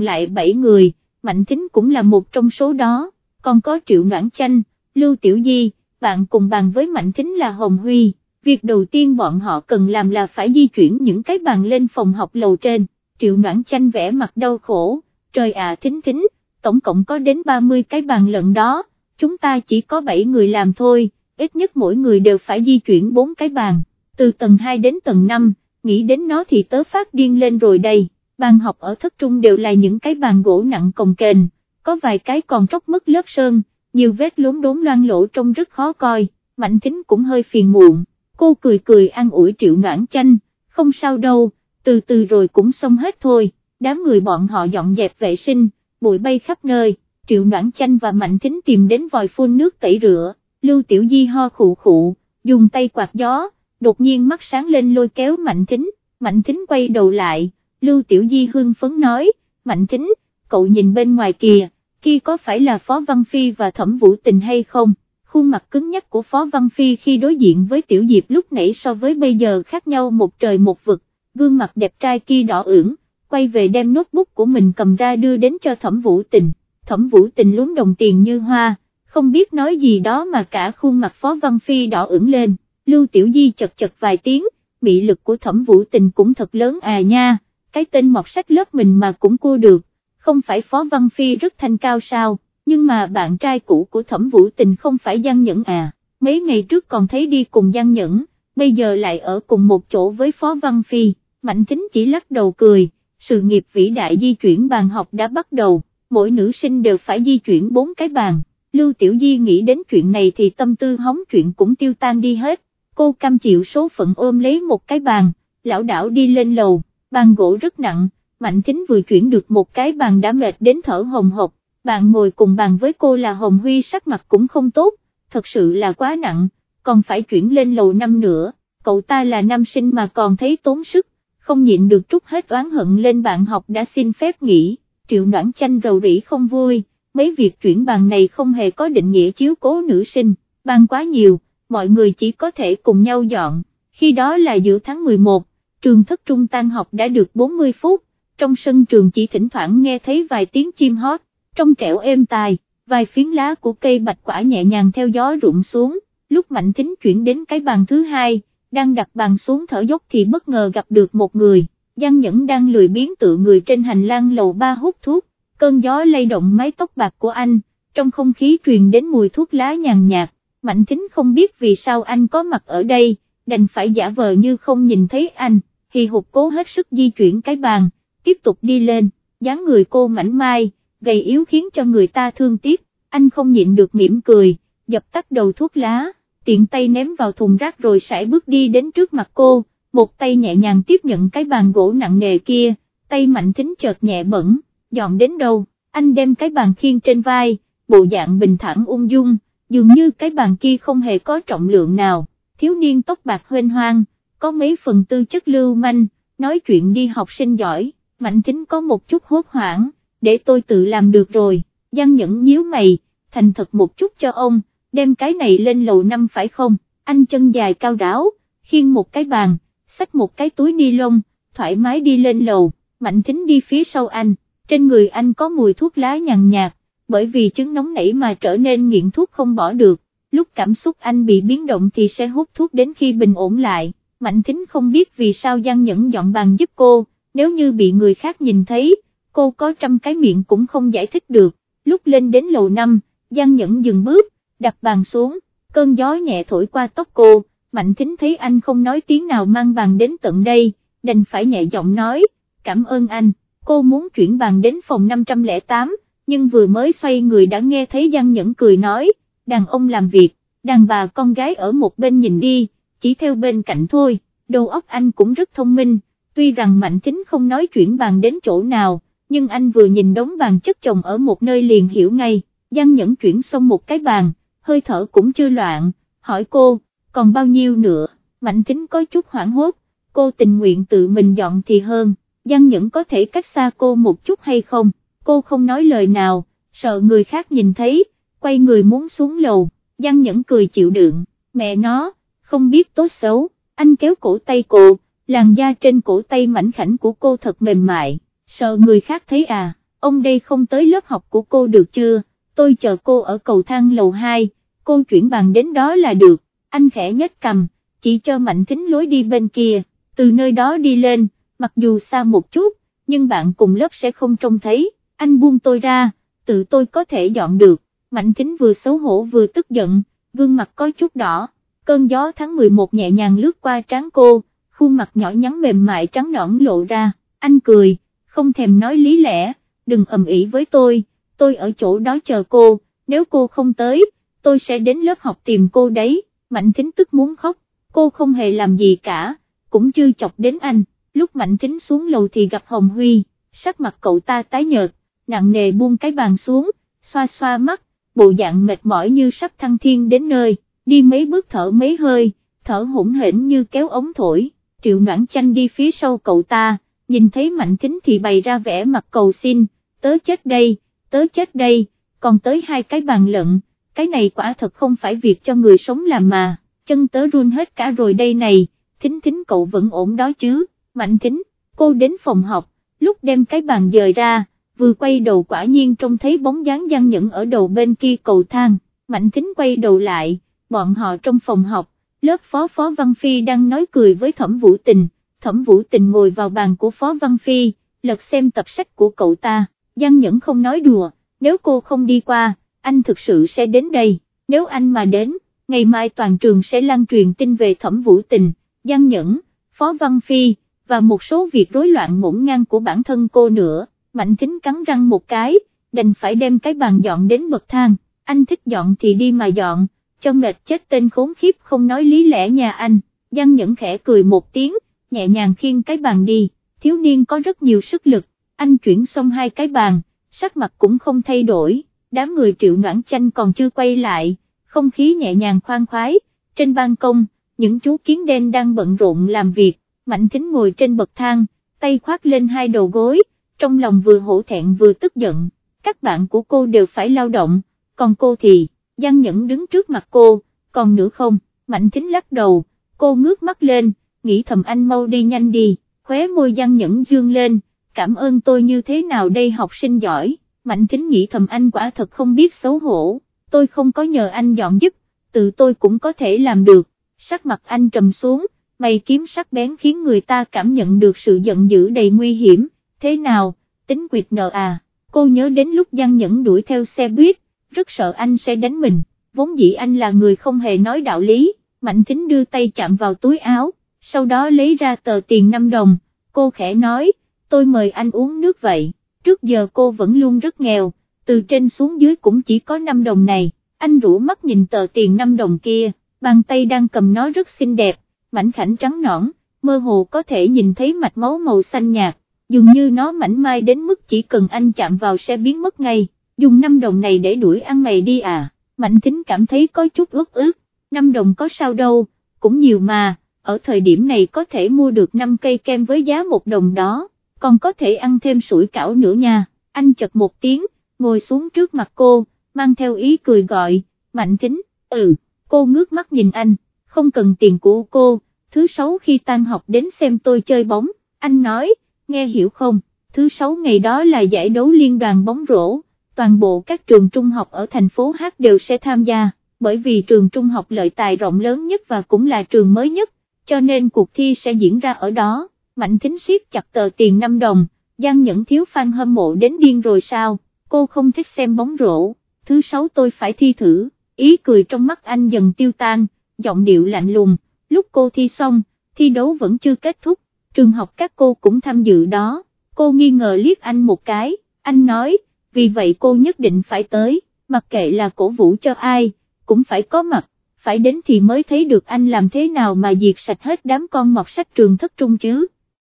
lại 7 người, Mạnh Thính cũng là một trong số đó, còn có Triệu Noãn Chanh, Lưu Tiểu Di, bạn cùng bàn với Mạnh Thính là Hồng Huy, việc đầu tiên bọn họ cần làm là phải di chuyển những cái bàn lên phòng học lầu trên, Triệu Noãn Chanh vẽ mặt đau khổ, trời ạ Thính Thính, tổng cộng có đến 30 cái bàn lận đó, chúng ta chỉ có 7 người làm thôi, ít nhất mỗi người đều phải di chuyển 4 cái bàn, từ tầng 2 đến tầng 5, nghĩ đến nó thì tớ phát điên lên rồi đây, bàn học ở thất trung đều là những cái bàn gỗ nặng cồng kềnh, có vài cái còn tróc mất lớp sơn, nhiều vết lốm đốm loang lỗ trông rất khó coi, mạnh thính cũng hơi phiền muộn, cô cười cười an ủi triệu noãn chanh, không sao đâu, từ từ rồi cũng xong hết thôi, đám người bọn họ dọn dẹp vệ sinh, bụi bay khắp nơi, triệu noãn chanh và mạnh thính tìm đến vòi phun nước tẩy rửa, lưu tiểu di ho khụ khụ, dùng tay quạt gió, đột nhiên mắt sáng lên lôi kéo mạnh thính, mạnh thính quay đầu lại, lưu tiểu di hương phấn nói, mạnh thính, cậu nhìn bên ngoài kìa, kia có phải là Phó Văn Phi và Thẩm Vũ Tình hay không? Khuôn mặt cứng nhắc của Phó Văn Phi khi đối diện với Tiểu Diệp lúc nãy so với bây giờ khác nhau một trời một vực, gương mặt đẹp trai kia đỏ ửng, quay về đem notebook của mình cầm ra đưa đến cho Thẩm Vũ Tình, Thẩm Vũ Tình lúm đồng tiền như hoa, không biết nói gì đó mà cả khuôn mặt Phó Văn Phi đỏ ửng lên, Lưu Tiểu Di chật chật vài tiếng, mị lực của Thẩm Vũ Tình cũng thật lớn à nha, cái tên mọt sách lớp mình mà cũng cua được không phải Phó Văn Phi rất thanh cao sao, nhưng mà bạn trai cũ của Thẩm Vũ Tình không phải Giang Nhẫn à, mấy ngày trước còn thấy đi cùng Giang Nhẫn, bây giờ lại ở cùng một chỗ với Phó Văn Phi, Mạnh Thính chỉ lắc đầu cười, sự nghiệp vĩ đại di chuyển bàn học đã bắt đầu, mỗi nữ sinh đều phải di chuyển bốn cái bàn, Lưu Tiểu Di nghĩ đến chuyện này thì tâm tư hóng chuyện cũng tiêu tan đi hết, cô cam chịu số phận ôm lấy một cái bàn, lão đảo đi lên lầu, bàn gỗ rất nặng, Mạnh Thính vừa chuyển được một cái bàn đã mệt đến thở hồng hộc, bạn ngồi cùng bàn với cô là Hồng Huy sắc mặt cũng không tốt, thật sự là quá nặng, còn phải chuyển lên lầu năm nữa, cậu ta là nam sinh mà còn thấy tốn sức, không nhịn được trút hết oán hận lên bạn học đã xin phép nghỉ, triệu noãn chanh rầu rĩ không vui, mấy việc chuyển bàn này không hề có định nghĩa chiếu cố nữ sinh, bàn quá nhiều, mọi người chỉ có thể cùng nhau dọn, khi đó là giữa tháng 11, trường thất trung tan học đã được 40 phút, trong sân trường chỉ thỉnh thoảng nghe thấy vài tiếng chim hót, trong trẻo êm tai, vài phiến lá của cây bạch quả nhẹ nhàng theo gió rụng xuống, lúc Mạnh Thính chuyển đến cái bàn thứ hai, đang đặt bàn xuống thở dốc thì bất ngờ gặp được một người, Giang Nhẫn đang lười biến tự người trên hành lang lầu ba hút thuốc, cơn gió lay động mái tóc bạc của anh, trong không khí truyền đến mùi thuốc lá nhàn nhạt, Mạnh Thính không biết vì sao anh có mặt ở đây, đành phải giả vờ như không nhìn thấy anh, thì hụt cố hết sức di chuyển cái bàn tiếp tục đi lên, dáng người cô mảnh mai, gầy yếu khiến cho người ta thương tiếc, anh không nhịn được mỉm cười, dập tắt đầu thuốc lá, tiện tay ném vào thùng rác rồi sải bước đi đến trước mặt cô, một tay nhẹ nhàng tiếp nhận cái bàn gỗ nặng nề kia, tay mạnh thính chợt nhẹ bẩn, dọn đến đâu, anh đem cái bàn khiên trên vai, bộ dạng bình thản ung dung, dường như cái bàn kia không hề có trọng lượng nào, thiếu niên tóc bạc huyên hoang, có mấy phần tư chất lưu manh, nói chuyện đi học sinh giỏi. Mạnh Thính có một chút hốt hoảng, để tôi tự làm được rồi, Giang Nhẫn nhíu mày, thành thật một chút cho ông, đem cái này lên lầu năm phải không, anh chân dài cao ráo, khiêng một cái bàn, xách một cái túi ni lông, thoải mái đi lên lầu, Mạnh Thính đi phía sau anh, trên người anh có mùi thuốc lá nhàn nhạt, bởi vì chứng nóng nảy mà trở nên nghiện thuốc không bỏ được, lúc cảm xúc anh bị biến động thì sẽ hút thuốc đến khi bình ổn lại, Mạnh Thính không biết vì sao Giang Nhẫn dọn bàn giúp cô, nếu như bị người khác nhìn thấy, cô có trăm cái miệng cũng không giải thích được, lúc lên đến lầu năm, Giang Nhẫn dừng bước, đặt bàn xuống, cơn gió nhẹ thổi qua tóc cô, Mạnh Thính thấy anh không nói tiếng nào mang bàn đến tận đây, đành phải nhẹ giọng nói, cảm ơn anh, cô muốn chuyển bàn đến phòng 508, nhưng vừa mới xoay người đã nghe thấy Giang Nhẫn cười nói, đàn ông làm việc, đàn bà con gái ở một bên nhìn đi, chỉ theo bên cạnh thôi, đầu óc anh cũng rất thông minh tuy rằng Mạnh Thính không nói chuyển bàn đến chỗ nào, nhưng anh vừa nhìn đống bàn chất chồng ở một nơi liền hiểu ngay, Giang Nhẫn chuyển xong một cái bàn, hơi thở cũng chưa loạn, hỏi cô, còn bao nhiêu nữa, Mạnh Thính có chút hoảng hốt, cô tình nguyện tự mình dọn thì hơn, Giang Nhẫn có thể cách xa cô một chút hay không, cô không nói lời nào, sợ người khác nhìn thấy, quay người muốn xuống lầu, Giang Nhẫn cười chịu đựng, mẹ nó, không biết tốt xấu, anh kéo cổ tay cô, làn da trên cổ tay mảnh khảnh của cô thật mềm mại, sợ người khác thấy à, ông đây không tới lớp học của cô được chưa, tôi chờ cô ở cầu thang lầu 2, cô chuyển bàn đến đó là được, anh khẽ nhếch cầm, chỉ cho Mạnh Thính lối đi bên kia, từ nơi đó đi lên, mặc dù xa một chút, nhưng bạn cùng lớp sẽ không trông thấy, anh buông tôi ra, tự tôi có thể dọn được, Mạnh Thính vừa xấu hổ vừa tức giận, gương mặt có chút đỏ, cơn gió tháng 11 nhẹ nhàng lướt qua trán cô, khuôn mặt nhỏ nhắn mềm mại trắng nõn lộ ra, anh cười, không thèm nói lý lẽ, đừng ầm ĩ với tôi, tôi ở chỗ đó chờ cô, nếu cô không tới, tôi sẽ đến lớp học tìm cô đấy, Mạnh Thính tức muốn khóc, cô không hề làm gì cả, cũng chưa chọc đến anh, lúc Mạnh Thính xuống lầu thì gặp Hồng Huy, sắc mặt cậu ta tái nhợt, nặng nề buông cái bàn xuống, xoa xoa mắt, bộ dạng mệt mỏi như sắp thăng thiên đến nơi, đi mấy bước thở mấy hơi, thở hỗn hển như kéo ống thổi, triệu noãn chanh đi phía sau cậu ta, nhìn thấy Mạnh kính thì bày ra vẻ mặt cầu xin, tớ chết đây, tớ chết đây, còn tới hai cái bàn lận, cái này quả thật không phải việc cho người sống làm mà, chân tớ run hết cả rồi đây này, thính thính cậu vẫn ổn đó chứ, mạnh kính cô đến phòng học, lúc đem cái bàn dời ra, vừa quay đầu quả nhiên trông thấy bóng dáng Giang Nhẫn ở đầu bên kia cầu thang, mạnh kính quay đầu lại, bọn họ trong phòng học, lớp phó phó Văn Phi đang nói cười với Thẩm Vũ Tình, Thẩm Vũ Tình ngồi vào bàn của phó Văn Phi, lật xem tập sách của cậu ta, Giang Nhẫn không nói đùa, nếu cô không đi qua, anh thực sự sẽ đến đây, nếu anh mà đến, ngày mai toàn trường sẽ lan truyền tin về Thẩm Vũ Tình, Giang Nhẫn, Phó Văn Phi, và một số việc rối loạn ngổn ngang của bản thân cô nữa, Mạnh Thính cắn răng một cái, đành phải đem cái bàn dọn đến bậc thang, anh thích dọn thì đi mà dọn, cho mệt chết tên khốn khiếp không nói lý lẽ nhà anh, Giang Nhẫn khẽ cười một tiếng, nhẹ nhàng khiêng cái bàn đi, thiếu niên có rất nhiều sức lực, anh chuyển xong hai cái bàn, sắc mặt cũng không thay đổi, đám người triệu noãn chanh còn chưa quay lại, không khí nhẹ nhàng khoan khoái, trên ban công, những chú kiến đen đang bận rộn làm việc, Mạnh Thính ngồi trên bậc thang, tay khoác lên hai đầu gối, trong lòng vừa hổ thẹn vừa tức giận, các bạn của cô đều phải lao động, còn cô thì, Giang Nhẫn đứng trước mặt cô, còn nữa không, Mạnh Thính lắc đầu, cô ngước mắt lên, nghĩ thầm anh mau đi nhanh đi, khóe môi Giang Nhẫn dương lên, cảm ơn tôi như thế nào đây học sinh giỏi, Mạnh Thính nghĩ thầm anh quả thật không biết xấu hổ, tôi không có nhờ anh dọn giúp, tự tôi cũng có thể làm được, sắc mặt anh trầm xuống, mày kiếm sắc bén khiến người ta cảm nhận được sự giận dữ đầy nguy hiểm, thế nào, tính quyệt nợ à, cô nhớ đến lúc Giang Nhẫn đuổi theo xe buýt, rất sợ anh sẽ đánh mình, vốn dĩ anh là người không hề nói đạo lý, Mạnh Thính đưa tay chạm vào túi áo, sau đó lấy ra tờ tiền 5 đồng, cô khẽ nói, tôi mời anh uống nước vậy, trước giờ cô vẫn luôn rất nghèo, từ trên xuống dưới cũng chỉ có 5 đồng này, anh rũ mắt nhìn tờ tiền 5 đồng kia, bàn tay đang cầm nó rất xinh đẹp, mảnh khảnh trắng nõn, mơ hồ có thể nhìn thấy mạch máu màu xanh nhạt, dường như nó mảnh mai đến mức chỉ cần anh chạm vào sẽ biến mất ngay, dùng 5 đồng này để đuổi ăn mày đi à, mạnh thính cảm thấy có chút ướt ướt, 5 đồng có sao đâu, cũng nhiều mà, ở thời điểm này có thể mua được 5 cây kem với giá 1 đồng đó, còn có thể ăn thêm sủi cảo nữa nha, anh chật một tiếng, ngồi xuống trước mặt cô, mang theo ý cười gọi, mạnh thính, ừ, cô ngước mắt nhìn anh, không cần tiền của cô, thứ sáu khi tan học đến xem tôi chơi bóng, anh nói, nghe hiểu không, thứ sáu ngày đó là giải đấu liên đoàn bóng rổ, toàn bộ các trường trung học ở thành phố H đều sẽ tham gia, bởi vì trường trung học lợi tài rộng lớn nhất và cũng là trường mới nhất, cho nên cuộc thi sẽ diễn ra ở đó, Mạnh Thính siết chặt tờ tiền 5 đồng, Giang Nhẫn thiếu fan hâm mộ đến điên rồi sao, cô không thích xem bóng rổ, thứ sáu tôi phải thi thử, ý cười trong mắt anh dần tiêu tan, giọng điệu lạnh lùng, lúc cô thi xong, thi đấu vẫn chưa kết thúc, trường học các cô cũng tham dự đó, cô nghi ngờ liếc anh một cái, anh nói, vì vậy cô nhất định phải tới, mặc kệ là cổ vũ cho ai, cũng phải có mặt, phải đến thì mới thấy được anh làm thế nào mà diệt sạch hết đám con mọt sách trường thất trung chứ.